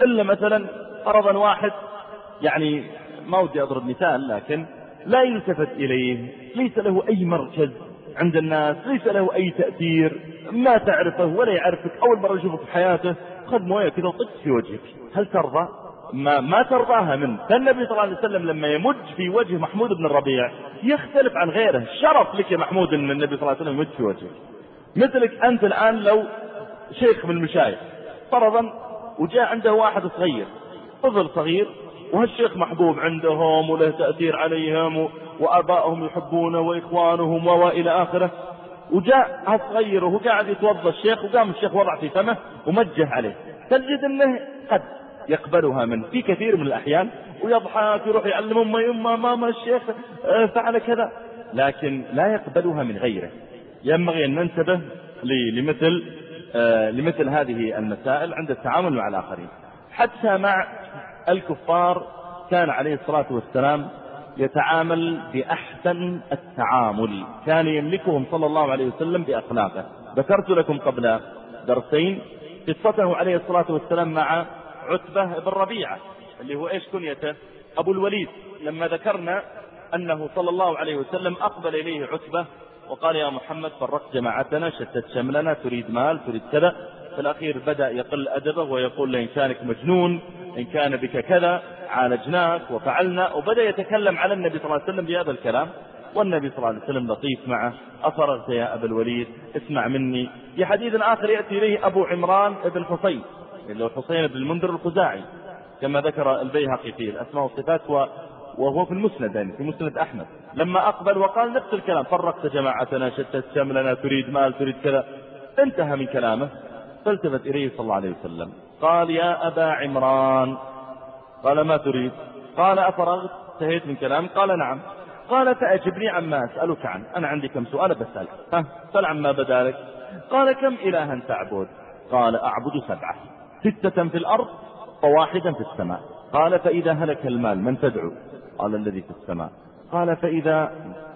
إلا مثلا فرضا واحد يعني ما ودي أضرب مثال لكن لا يلتفت إليه ليس له أي مركز. عند الناس ليس له أي تأثير ما تعرفه ولا يعرفك أول مرة يشوفك في حياته خذ موية كذا وطق في وجهك. هل ترضى؟ ما, ما ترضاها منه. فالنبي صلى الله عليه وسلم لما يمج في وجه محمود بن الربيع يختلف عن غيره. شرف لك يا محمود إن النبي صلى الله عليه وسلم يمج في وجهك. مثلك أنت الآن لو شيخ من المشايخ فرضا وجاء عنده واحد صغير طفل صغير وهالشيخ محبوب عندهم وله تأثير عليهم وآبائهم يحبونه وإخوانهم وإلى آخره. وجاء هالصغير وهو قاعد يتوضأ الشيخ وقام الشيخ وضع في فمه ومجه عليه. تجد أنه قد يقبلها منه في كثير من الأحيان ويضحك يروح يعلم أمه يما ماما الشيخ آه، فعل كذا. لكن لا يقبلها من غيره. ينبغي أن ننتبه لمثل آه، لمثل هذه المسائل عند التعامل مع الآخرين. حتى مع الكفار كان عليه الصلاة والسلام يتعامل بأحسن التعامل. كان يملكهم صلى الله عليه وسلم بأخلاقه. ذكرت لكم قبل درسين قصته عليه الصلاة والسلام مع عتبة بن ربيعة اللي هو إيش كنيته؟ أبو الوليد. لما ذكرنا أنه صلى الله عليه وسلم أقبل إليه عتبة وقال يا محمد فرقت جماعتنا شتت شملنا تريد مال تريد كذا. في الأخير بدأ يقل أدبه ويقول له إن كانك مجنون إن كان بك كذا عالجناك وفعلنا وبدأ يتكلم على النبي صلى الله عليه وسلم بهذا الكلام. والنبي صلى الله عليه وسلم لطيف معه. أفرغت يا أبا الوليد اسمع مني. في حديث آخر يأتي إليه أبو عمران بن حصين اللي هو حصين بن المنذر الخزاعي كما ذكر البيهقي في الأسماء والصفات وهو في المسند يعني في مسند أحمد. لما أقبل وقال نفس الكلام فرقت جماعتنا شتت شملنا تريد مال تريد كذا. انتهى من كلامه. فالتفت إليه صلى الله عليه وسلم. قال يا أبا عمران قال ما تريد؟ قال أفرغت انتهيت من كلام قال نعم. قال فأجبني عما أسألك عنه. أنا عندي كم سؤال بسألك ها سأل عما بدا لك قال كم إلها تعبد؟ قال أعبد سبعة. ستة في الأرض وواحدا في السماء. قال فإذا هلك المال من تدعو؟ قال الذي في السماء. قال فإذا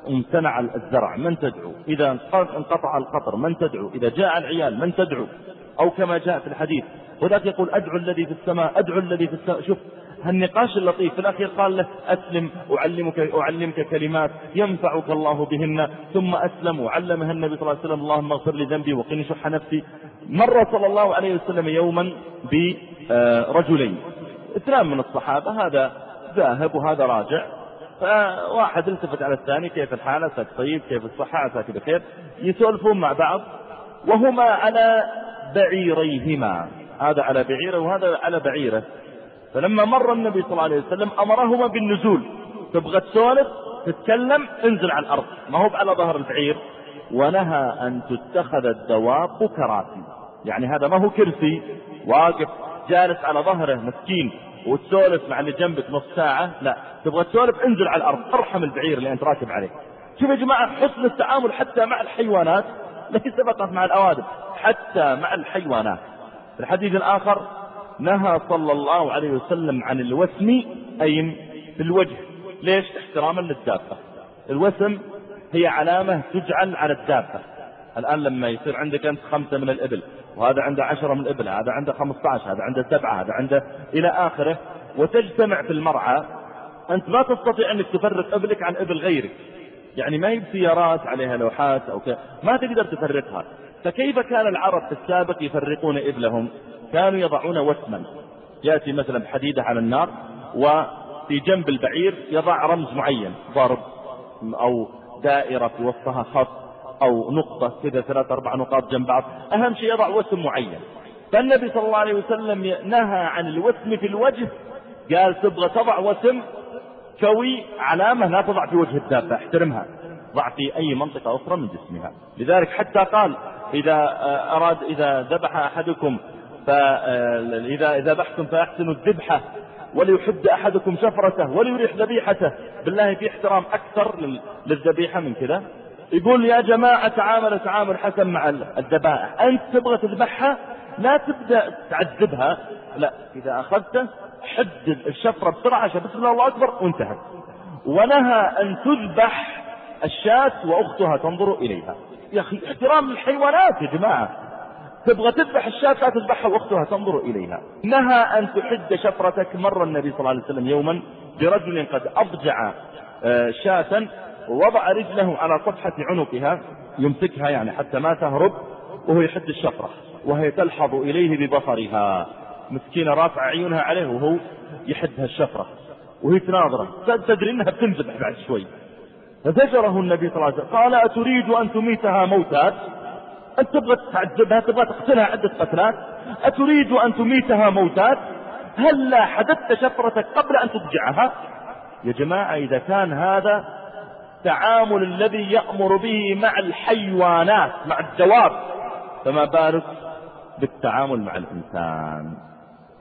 امتنع الزرع من تدعو؟ إذا انقطع القطر من تدعو؟ إذا جاء العيال من تدعو؟ أو كما جاء في الحديث وذاك يقول أدعو الذي في السماء أدعو الذي في السماء. شوف هالنقاش اللطيف في الأخير قال له أسلم أعلمك, أعلمك كلمات ينفعك الله بهن ثم أسلم وعلمها النبي صلى الله عليه وسلم اللهم اغفر لي ذنبي وقني شح نفسي. مر صلى الله عليه وسلم يوما برجلين اثنان من الصحابة هذا ذاهب وهذا راجع. فواحد التفت على الثاني كيف الحالة؟ عساك طيب كيف الصحة؟ عساك بخير يسولفون مع بعض وهما على بعيريهما. هذا على بعيره وهذا على بعيره. فلما مر النبي صلى الله عليه وسلم أمرهما بالنزول. تبغى تسولف؟ تتكلم؟ انزل على الأرض. ما هو على ظهر البعير؟ ونهى أن تتخذ الدواب كراسي. يعني هذا ما هو كرسي. واقف جالس على ظهره مسكين وتسولف مع اللي جنبك نص ساعة. لا تبغى تسولف؟ انزل على الأرض. أرحم البعير اللي أنت راكب عليه. شوف يا جماعة حسن التعامل حتى مع الحيوانات ليس فقط مع الأوادم حتى مع الحيوانات. الحديث الآخر نهى صلى الله عليه وسلم عن الوسم أي في الوجه. ليش؟ احتراما للدابة. الوسم هي علامة تجعل على الدابة. الآن لما يصير عندك أنت خمسة من الإبل وهذا عنده عشرة من الإبل هذا عنده خمسة عشر هذا عنده سبعة هذا عنده إلى آخره. وتجتمع في المرعى. أنت ما تستطيع أنك تفرق إبلك عن إبل غيرك. يعني ما هي سيارات عليها لوحات أو ما تقدر تفرقها. فكيف كان العرب في السابق يفرقون إبلهم؟ كانوا يضعون وسما يأتي مثلا بحديدة على النار وفي جنب البعير يضع رمز معين ضرب أو دائرة في وسطها خط أو نقطة كذا ثلاث أربع نقاط جنب بعض. أهم شيء يضع وسم معين. فالنبي صلى الله عليه وسلم نهى عن الوسم في الوجه. قال تبغى تضع وسم كوي علامة لا تضع في وجه الدابة. احترمها. ضع في أي منطقة أخرى من جسمها. لذلك حتى قال إذا آه، أراد إذا ذبح أحدكم فإذا إذا ذبحتم فأحسنوا الذبحة وليحد أحدكم شفرته وليريح ذبيحته. بالله في احترام أكثر للذبيحة من كذا. يقول يا جماعة تعاملوا تعامل حسن مع الذبائح. أنت تبغى تذبحها؟ لا تبدأ تعذبها. لا إذا أخذته حدد الشفرة بسرعة عشان بسم الله الله أكبر وانتهت. ونهى أن تذبح الشاة وأختها تنظر إليها. يا أخي احترام للحيوانات يا جماعة. تبغى تذبح الشاة لا تذبحها وأختها تنظر إليها. نهى أن تحد شفرتك مر النبي صلى الله عليه وسلم يوما برجل قد أضجع آه، شاة ووضع رجله على صفحة عنقها يمسكها يعني حتى ما تهرب وهو يحد الشفرة وهي تلحظ إليه ببصرها. مسكينة رافعة عيونها عليه وهو يحدها الشفرة وهي تناظره. تدري إنها بتنذبح بعد شوي. فزجره النبي صلى الله عليه وسلم قال أتريد أن تميتها موتات أنت تبغى تعذبها تبغى تقتلها عدة قتلات؟ أتريد أن تميتها موتات؟ هل لا حدثت شفرتك قبل أن تضجعها يا جماعة إذا كان هذا تعامل الذي يأمر به مع الحيوانات مع الدواب فما بالك بالتعامل مع الإنسان؟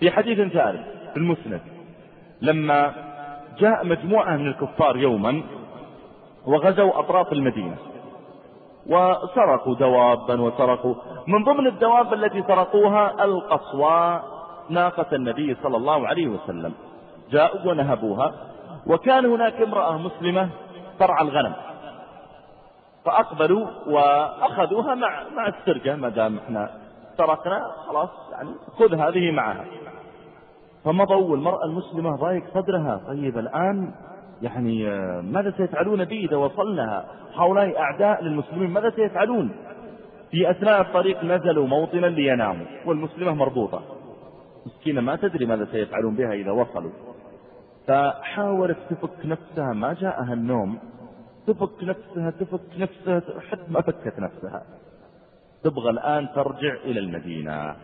في حديث ثالث في المسند لما جاء مجموعة من الكفار يوما وغزوا أطراف المدينة. وسرقوا دوابا وسرقوا من ضمن الدواب التي سرقوها القصواء ناقة النبي صلى الله عليه وسلم. جاءوا ونهبوها. وكان هناك امرأة مسلمة ترعى الغنم. فأقبلوا وأخذوها مع مع السرقة ما دام إحنا سرقنا خلاص يعني خذ هذه معها. فمضوا المرأة المسلمة ضايق صدرها. طيب الآن يعني آه، ماذا سيفعلون بي؟ إذا وصلنا هؤلاء أعداء للمسلمين ماذا سيفعلون؟ في أثناء الطريق نزلوا موطنا ليناموا والمسلمة مربوطة. مسكينة ما تدري ماذا سيفعلون بها إذا وصلوا. فحاولت تفك نفسها ما جاءها النوم. تفك نفسها تفك نفسها حتى ما فكت نفسها. تبغى الآن ترجع إلى المدينة.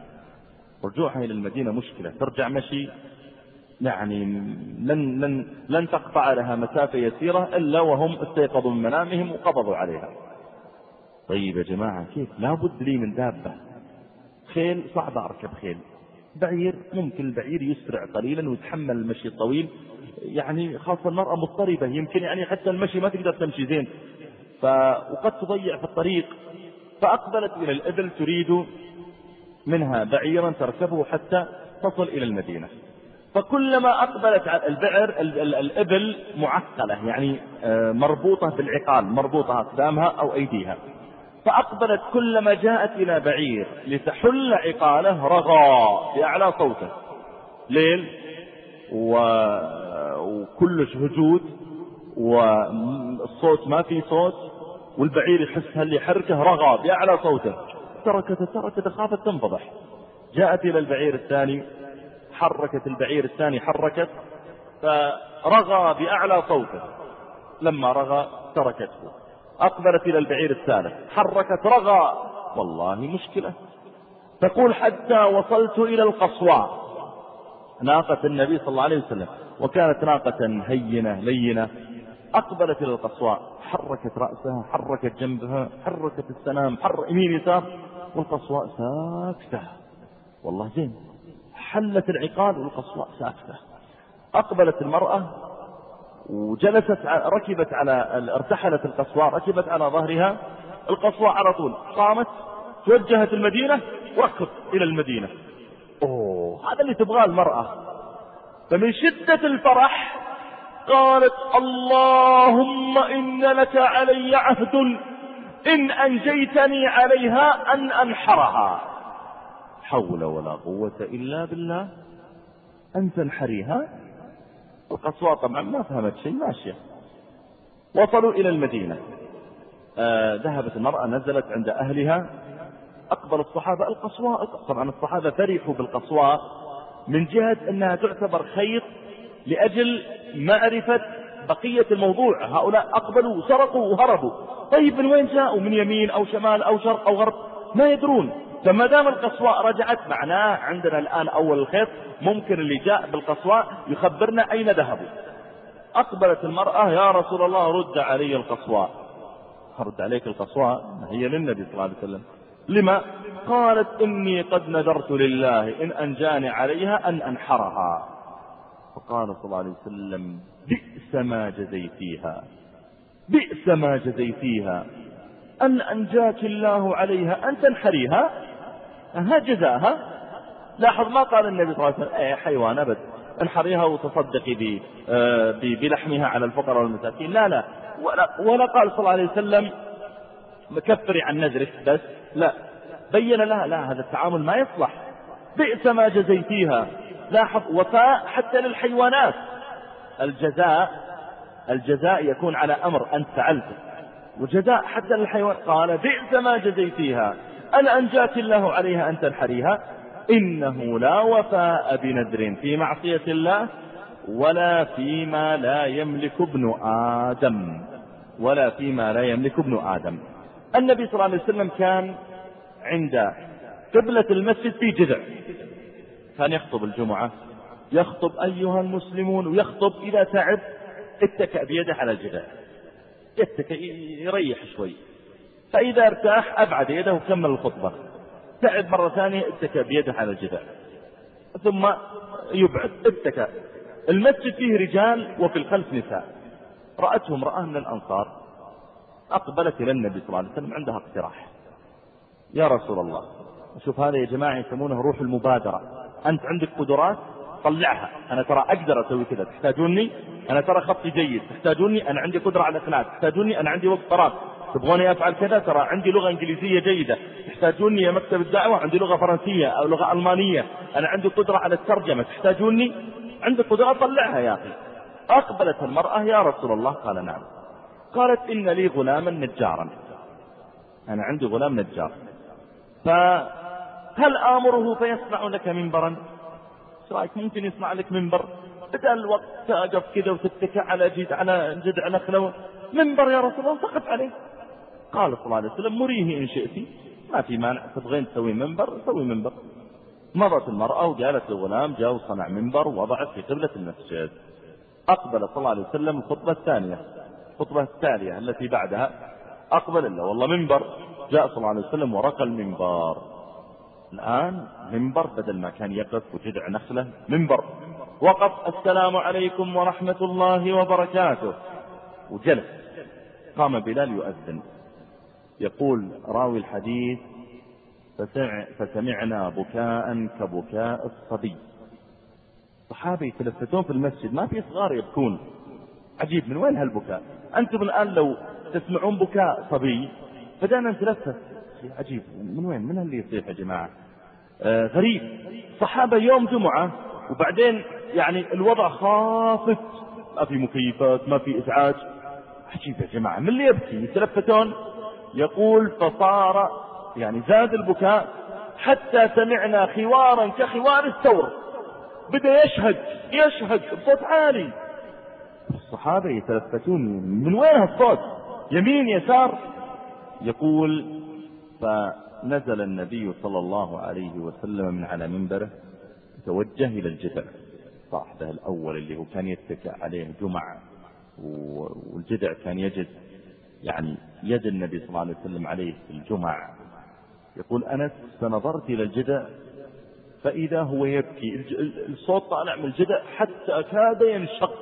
رجوعها إلى المدينة مشكلة ترجع مشي. يعني لن, لن, لن تقطع لها مسافة يسيرة إلا وهم استيقظوا من منامهم وقبضوا عليها. طيب يا جماعة كيف؟ لابد لي من دابة. خيل صعب أركب خيل. بعير ممكن البعير يسرع قليلا ويتحمل المشي الطويل. يعني خاصة المرأة مضطربة يمكن يعني حتى المشي ما تقدر تمشي زين. ف... وقد تضيع في الطريق. فأقبلت إلى الإبل تريد منها بعيرا تركبه حتى تصل إلى المدينة. فكلما أقبلت البعر الإبل معقلة يعني آه، مربوطة بالعقال مربوطة أقدامها أو أيديها. فأقبلت كلما جاءت إلى بعير لتحل عقاله رغى بأعلى صوته. ليل و... وكلش هجود والصوت ما في صوت والبعير يحس هل يحركه رغى بأعلى صوته. تركت تركت خافت تنفضح. جاءت إلى البعير الثاني حركت البعير الثاني حركت فرغى بأعلى صوته. لما رغى تركته. أقبلت إلى البعير الثالث. حركت رغى. والله مشكلة. تقول حتى وصلت إلى القصواء ناقة النبي صلى الله عليه وسلم. وكانت ناقة هينة لينة. أقبلت إلى القصواء حركت رأسها حركت جنبها حركت السنام حرك يمين يسار. والقصواء ساكتة. والله زين. حلت العقال والقصواء ساكتة. أقبلت المرأة وجلست ركبت على ارتحلت القصواء ركبت على ظهرها. القصواء على طول قامت توجهت المدينة وركض إلى المدينة. أوه هذا اللي تبغاه المرأة. فمن شدة الفرح قالت اللهم إن لك علي عهد إن أنجيتني عليها أن أنحرها. حول ولا قوة إلا بالله. أن تنحريها القصوى طبعا ما فهمت شيء ماشية. وصلوا إلى المدينة. آه ذهبت المرأة نزلت عند أهلها. أقبل الصحابة القصواء طبعا الصحابة فرحوا بالقصواء من جهة أنها تعتبر خير لأجل معرفة بقية الموضوع. هؤلاء أقبلوا سرقوا وهربوا. طيب من وين جاءوا؟ من يمين أو شمال أو شرق أو غرب؟ ما يدرون. فما دام القصواء رجعت معناه عندنا الآن أول الخيط ممكن اللي جاء بالقصواء يخبرنا أين ذهبوا. أقبلت المرأة يا رسول الله رد علي القصواء. رد عليك القصواء؟ هي للنبي صلى الله عليه وسلم. لما؟ قالت إني قد نذرت لله إن أنجاني عليها أن أنحرها. فقال صلى الله عليه وسلم بئس ما جزيتيها بئس ما جزيتيها أن أنجاك الله عليها أن تنحريها؟ ها جزاها لاحظ ما قال النبي صلى الله عليه وسلم إيه حيوان أبد. انحريها وتصدقي آه، بلحمها على الفقراء والمساكين. لا لا. ولا, ولا قال صلى الله عليه وسلم كفري عن نذرك بس. لا. بين لها لا هذا التعامل ما يصلح. بئس ما جزيتيها. لاحظ وفاء حتى للحيوانات. الجزاء الجزاء يكون على أمر أنت فعلته. وجزاء حتى للحيوان. قال بئس ما جزيتيها. أن أنجاك الله عليها أن تنحريها. إنه لا وفاء بنذر في معصية الله ولا فيما لا يملك ابن آدم. ولا فيما لا يملك ابن آدم. النبي صلى الله عليه وسلم كان عند قبلة المسجد في جذع. كان يخطب الجمعة. يخطب أيها المسلمون ويخطب إذا تعب اتكأ بيده على الجذع. يتكأ يريح شوي. فإذا ارتاح أبعد يده وكمل الخطبة. تعب مرة ثانية اتكأ بيده على الجذع ثم يبعد اتكى المسجد فيه رجال وفي الخلف نساء. رأته امرأة من الأنصار أقبلت إلى النبي صلى الله عليه وسلم عندها اقتراح. يا رسول الله شوف هذا يا جماعة يسمونه روح المبادرة. أنت عندك قدرات؟ طلعها. أنا ترى أقدر أسوي كذا. تحتاجوني؟ أنا ترى خطي جيد. تحتاجوني؟ أنا عندي قدرة على الإقناع تحتاجوني؟ أنا عندي وقت فراغ. تبغوني أفعل كذا؟ ترى عندي لغة إنجليزية جيدة. تحتاجوني يا مكتب الدعوة؟ عندي لغة فرنسية أو لغة ألمانية. أنا عندي قدرة على الترجمة. تحتاجوني؟ عندي قدرة طلعها يا أخي. أقبلت المرأة يا رسول الله؟ قال نعم. قالت إن لي غلاما نجارا. أنا عندي غلام نجار. فهل آمره فيصنع لك منبرا؟ إيش رأيك؟ ممكن يصنع لك منبر. بدل الوقت تقف كذا وتتكى على جد على منبر يا رسول الله سقط عليه. قال صلى الله عليه وسلم مريه إن شئت. ما في مانع تبغين تسوي منبر سوي منبر. مضت المرأة وقالت للغلام جاء وصنع منبر ووضعت في قبلة المسجد. أقبل صلى الله عليه وسلم الخطبة الثانية الخطبة التالية التي بعدها أقبل إلا والله منبر. جاء صلى الله عليه وسلم ورقى المنبر. الآن منبر بدل ما كان يقف وجذع نخلة منبر. وقف السلام عليكم ورحمة الله وبركاته. وجلس. قام بلال يؤذن. يقول راوي الحديث فسمعنا بكاء كبكاء الصبي. صحابة يتلفتون في المسجد ما في صغار يبكون. عجيب من وين هالبكاء؟ أنتم الآن لو تسمعون بكاء صبي بدأنا نتلفت. عجيب من وين؟ من اللي يصيح يا جماعة؟ آه غريب. صحابة يوم جمعة وبعدين يعني الوضع خافت ما في مكيفات ما في إزعاج. عجيب يا جماعة من اللي يبكي؟ يتلفتون؟ يقول فصار يعني زاد البكاء حتى سمعنا خوارا كخوار الثور. بدأ يشهد يشهد بصوت عالي. الصحابة يتلفتون من وين الصوت يمين يسار؟ يقول فنزل النبي صلى الله عليه وسلم من على منبره توجه إلى الجدع صاحبه الأول اللي هو كان يتكئ عليه جمع والجدع كان يجد يعني يد النبي صلى الله عليه وسلم عليه في الجمع يقول أنس فنظرت إلى الجدع فإذا هو يبكي الصوت طالع من الجدع حتى كاد ينشق.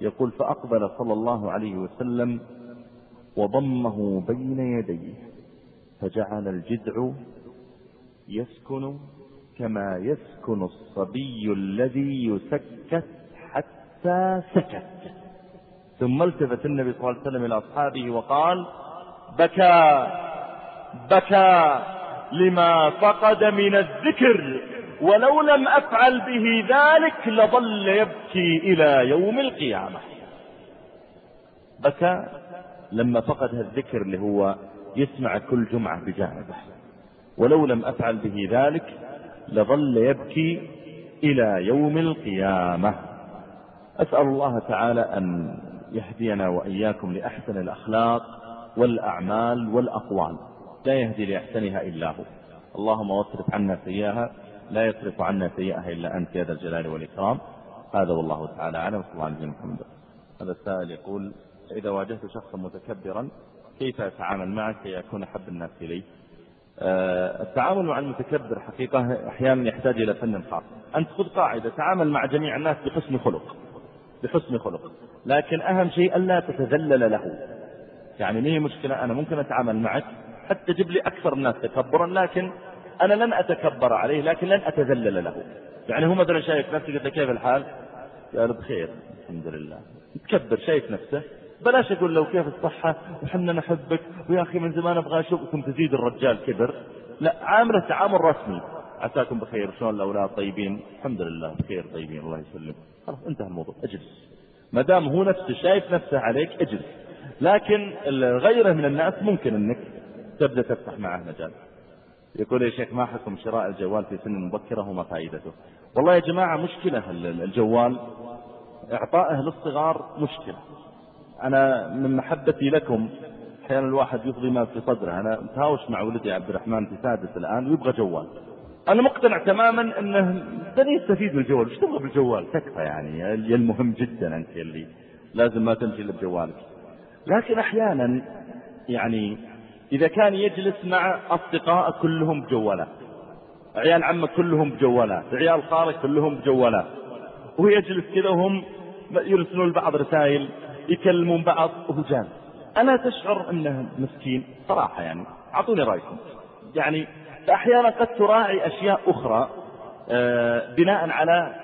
يقول فأقبل صلى الله عليه وسلم وضمه بين يديه فجعل الجدع يسكن كما يسكن الصبي الذي يسكت حتى سكت. ثم التفت النبي صلى الله عليه وسلم إلى أصحابه وقال بكى بكى لما فقد من الذكر ولو لم أفعل به ذلك لظل يبكي إلى يوم القيامة. بكى لما فقد الذكر اللي هو يسمع كل جمعة بجانبه ولو لم أفعل به ذلك لظل يبكي إلى يوم القيامة. أسأل الله تعالى أن يهدينا وإياكم لأحسن الأخلاق والأعمال والأقوال. لا يهدي لأحسنها إلا هو. اللهم واصرف عنا سيئها لا يصرف عنا سيئها إلا أنت يا ذا الجلال والإكرام. هذا والله تعالى أعلم وصلى الله عليه محمد. هذا السائل يقول إذا واجهت شخصا متكبرا كيف أتعامل معه كي أكون أحب الناس إلي أه التعامل مع المتكبر حقيقة أحيانا يحتاج إلى فن خاص. أنت خذ قاعدة تعامل مع جميع الناس بحسن خلق. بحسن خلق. لكن أهم شيء ألا تتذلل له. يعني هي مشكلة؟ أنا ممكن أتعامل معك حتى تجيب لي أكثر الناس تكبرا لكن أنا لن أتكبر عليه لكن لن أتذلل له. يعني هو مثلا شايف نفسه قلت كيف الحال؟ قال بخير الحمد لله. يتكبر شايف نفسه. بلاش أقول له كيف الصحة؟ وحنا نحبك. ويا أخي من زمان أبغى أشوفكم تزيد الرجال كبر. لا عامله تعامل رسمي. عساكم بخير شلون الأولاد طيبين؟ الحمد لله بخير طيبين الله يسلم خلاص انتهى الموضوع. أجلس. ما دام هو نفسه شايف نفسه عليك اجلس. لكن غيره من الناس ممكن انك تبدأ تفتح معه مجال. يقول يا شيخ ما حكم شراء الجوال في سن مبكرة وما فائدته؟ والله يا جماعة مشكلة الجوال إعطائه للصغار مشكلة. أنا من محبتي لكم أحيانا الواحد يفضي ما في صدره. أنا متهاوش مع ولدي عبد الرحمن في سادس الآن ويبغى جوال. أنا مقتنع تماما أنه بدأ يستفيد من الجوال إيش تبغى بالجوال؟ تكفى يعني المهم جدا أنت اللي لازم ما تمشي إلا بجوالك. لكن أحيانا يعني إذا كان يجلس مع أصدقاء كلهم بجوالات عيال عمك كلهم بجوالات عيال خالك كلهم بجوالات ويجلس كذا وهم يرسلون لبعض رسائل يكلمون بعض وهو جالس. ألا تشعر أنه مسكين؟ صراحة يعني أعطوني رأيكم. يعني أحيانا قد تراعي أشياء أخرى آه، بناء على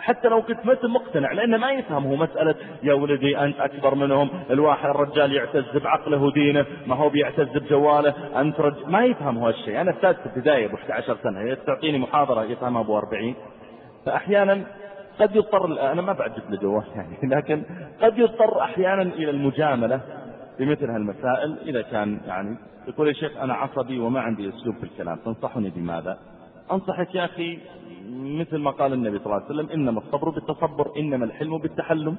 حتى لو كنت مثل مقتنع لأنه ما يفهم هو مسألة يا ولدي أنت أكبر منهم الواحد الرجال يعتز بعقله ودينه ما هو بيعتز بجواله أنت رج... ما يفهم هو الشيء أنا في البداية ب 11 سنة تعطيني محاضرة يفهمها أبو 40 فأحيانا قد يضطر أنا ما بعجب له <laughs> يعني لكن قد يضطر أحيانا إلى المجاملة. بمثل هالمسائل. إذا كان يعني يقول يا شيخ أنا عصبي وما عندي أسلوب في الكلام تنصحني بماذا؟ أنصحك يا أخي مثل ما قال النبي صلى الله عليه وسلم إنما الصبر بالتصبر إنما الحلم بالتحلم.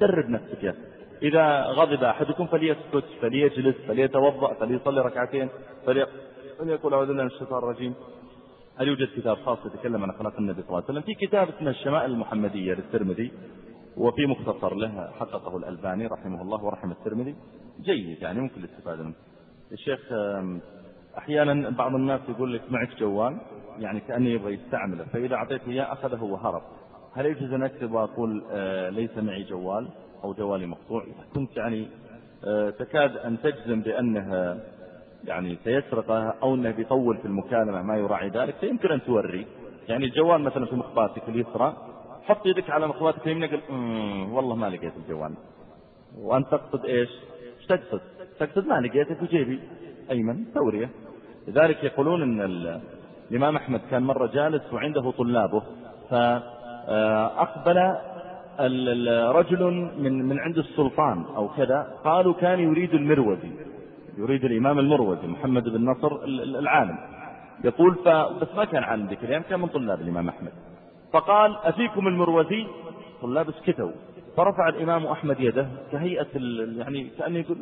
درب نفسك يا إذا غضب أحدكم فليسكت فليجلس فليتوضأ فليصلي ركعتين فلي... فليقول أعوذ بالله من الشيطان الرجيم. هل يوجد كتاب خاص يتكلم عن أخلاق النبي صلى الله عليه وسلم؟ في كتاب اسمه الشمائل المحمدية للترمذي. وفي مختصر له حققه الألباني رحمه الله ورحم الترمذي. جيد يعني ممكن الاستفادة منه. الشيخ أحيانا بعض الناس يقول لك معك جوال يعني كأنه يبغى يستعمله فإذا أعطيته إياه أخذه وهرب. هل يجوز أن أكتب وأقول آه ليس معي جوال أو جوالي مقطوع؟ كنت يعني آه تكاد أن تجزم بأنه يعني سيسرقه أو أنه بيطول في المكالمة ما يراعي ذلك فيمكن أن توري. يعني الجوال مثلا في مخباتك اليسرى حط يدك على مخباتك اليمنى قل والله ما لقيت الجوال. وأنت تقصد إيش؟ إيش تقصد؟ تقصد ما لقيته في جيبي أيمن توريه لذلك يقولون أن الإمام أحمد كان مرة جالس وعنده طلابه فأقبل رجل من من عند السلطان أو كذا قالوا كان يريد المروزي يريد الإمام المروزي محمد بن نصر العالم. يقول بس ما كان عالم ذيك الأيام كان من طلاب الإمام أحمد. فقال أفيكم المروزي؟ طلاب اسكتوا فرفع الإمام أحمد يده كهيئة يعني كأنه يقول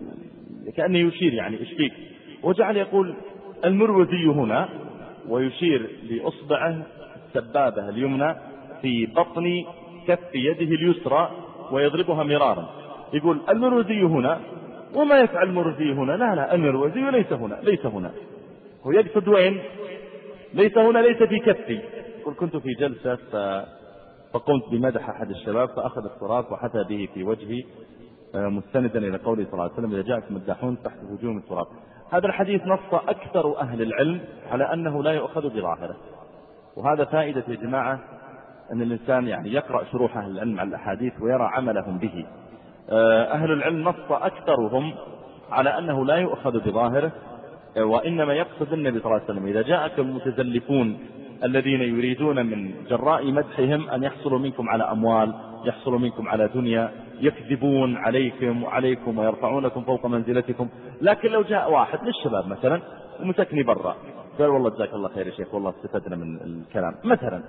كأنه يشير يعني إيش فيك؟ وجعل يقول المروزي هنا ويشير بإصبعه السبابة اليمنى في بطن كف يده اليسرى ويضربها مرارا. يقول المروزي هنا وما يفعل المروزي هنا؟ لا لا المروزي ليس هنا ليس هنا. هو يقصد وين؟ ليس هنا ليس في كفي. يقول كنت في جلسة فقمت بمدح أحد الشباب فأخذ التراب وحثى به في وجهي آه، مستندا إلى قوله صلى الله عليه وسلم إذا جاءكم مداحون تحت هجوم التراب. هذا الحديث نص أكثر أهل العلم على أنه لا يؤخذ بظاهره. وهذا فائدة يا جماعة أن الإنسان يعني يقرأ شروح أهل العلم على الأحاديث ويرى عملهم به. آه، أهل العلم نص أكثرهم على أنه لا يؤخذ بظاهره آه، وإنما يقصد النبي صلى الله عليه وسلم إذا جاءك المتزلفون الذين يريدون من جراء مدحهم أن يحصلوا منكم على أموال يحصلوا منكم على دنيا يكذبون عليكم وعليكم ويرفعونكم فوق منزلتكم. لكن لو جاء واحد للشباب مثلا ومسكني برا قال والله جزاك الله خير يا شيخ والله استفدنا من الكلام. مثلا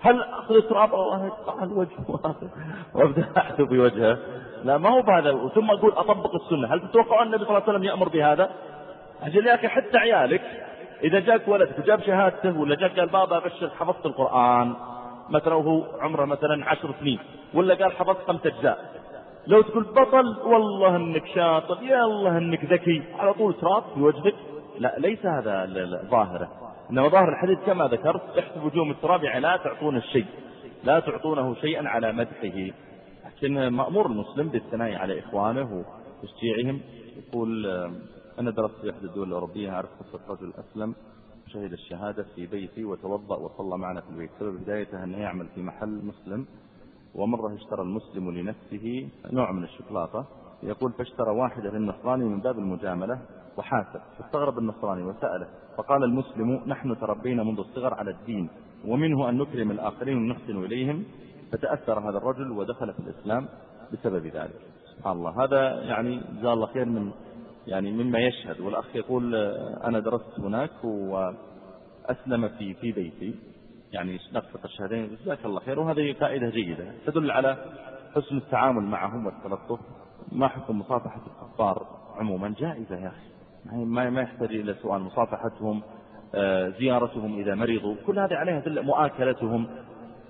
هل أخذ التراب؟ يقطع الوجه وأبدأ احثو بوجهه. لا ما هو بهذا. ثم أقول أطبق السنة. هل تتوقع النبي صلى الله عليه وسلم يأمر بهذا؟ أجل يا أخي حتى عيالك إذا جاك ولدك وجاب شهادته ولا جاك قال بابا ابشر حفظت القرآن. مثلا وهو عمره مثلا عشر سنين ولا قال حفظت خمس أجزاء. لو تقول بطل والله إنك شاطر يا الله إنك ذكي. على طول تراب في وجهك. لا ليس هذا ظاهرة. إنما ظاهر الحديث كما ذكرت احسب وجوه التراب يعني لا تعطون الشيء. لا تعطونه شيئا على مدحه. لكن مأمور المسلم بالثناء على إخوانه وتشجيعهم. يقول أنا درست في إحدى الدول الأوروبية أعرف قصة رجل أسلم شهد الشهادة في بيتي وتوضأ وصلى معنا في البيت. سبب بدايته أنه يعمل في محل مسلم ومرة اشترى المسلم لنفسه نوع من الشوكولاتة. يقول فاشترى واحدة للنصراني من باب المجاملة وحاسب فاستغرب النصراني وسأله فقال المسلم نحن تربينا منذ الصغر على الدين ومنه أن نكرم الآخرين ونحسن إليهم. فتأثر هذا الرجل ودخل في الإسلام بسبب ذلك. سبحان الله. هذا يعني جزاه الله خير من يعني مما يشهد. والأخ يقول أنا درست هناك وأسلم في في بيتي. يعني نقصة الشهادين جزاك الله خير. وهذه فائدة جيدة تدل على حسن التعامل معهم والتلطف. ما حكم مصافحة الكفار عموما؟ جائزة يا أخي. ما ما يحتاج إلى سؤال. مصافحتهم آه، زيارتهم إذا مرضوا. كل هذه عليها دل مؤاكلتهم.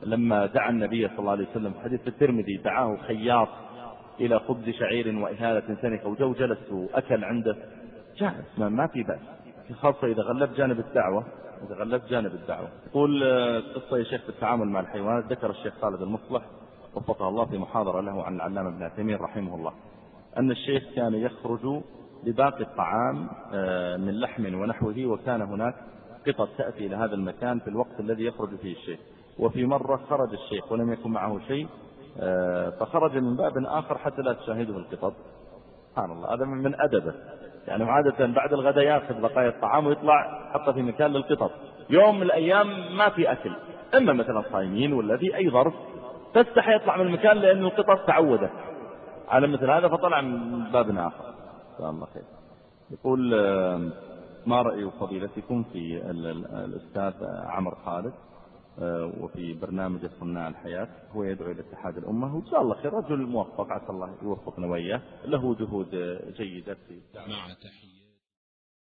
لما دعا النبي صلى الله عليه وسلم حديث الترمذي دعاه خياط إلى خبز شعير وإهالة سنكة وجو جلس وأكل عنده جائز ما, ما في بأس. خاصة إذا غلب جانب الدعوة يتغلب جانب الدعوة. يقول آه، قصة يا شيخ في التعامل مع الحيوانات. ذكر الشيخ خالد المصلح وفقه الله في محاضرة له عن العلامة ابن عثيمين رحمه الله أن الشيخ كان يخرج لباقي الطعام آه، من لحم ونحوه وكان هناك قطط تأتي إلى هذا المكان في الوقت الذي يخرج فيه الشيخ. وفي مرة خرج الشيخ ولم يكن معه شيء فخرج من باب آخر حتى لا تشاهده القطط. سبحان الله هذا من أدبه. يعني عادة بعد الغداء يأخذ بقايا الطعام ويطلع حطه في مكان للقطط. يوم من الأيام ما في أكل. إما مثلا صايمين ولا في أي ظرف تستحي يطلع من المكان لأن القطط تعودت. على مثل هذا فطلع من باب آخر. جزاه الله خير. يقول ما رأي فضيلتكم في الأستاذ عمر خالد؟ آه، وفي برنامج صناع الحياة هو يدعو إلى اتحاد الأمة وجزاه الله خير رجل موفق عسى الله يوفقنا وإياه له جهود جيدة. في مع تحية.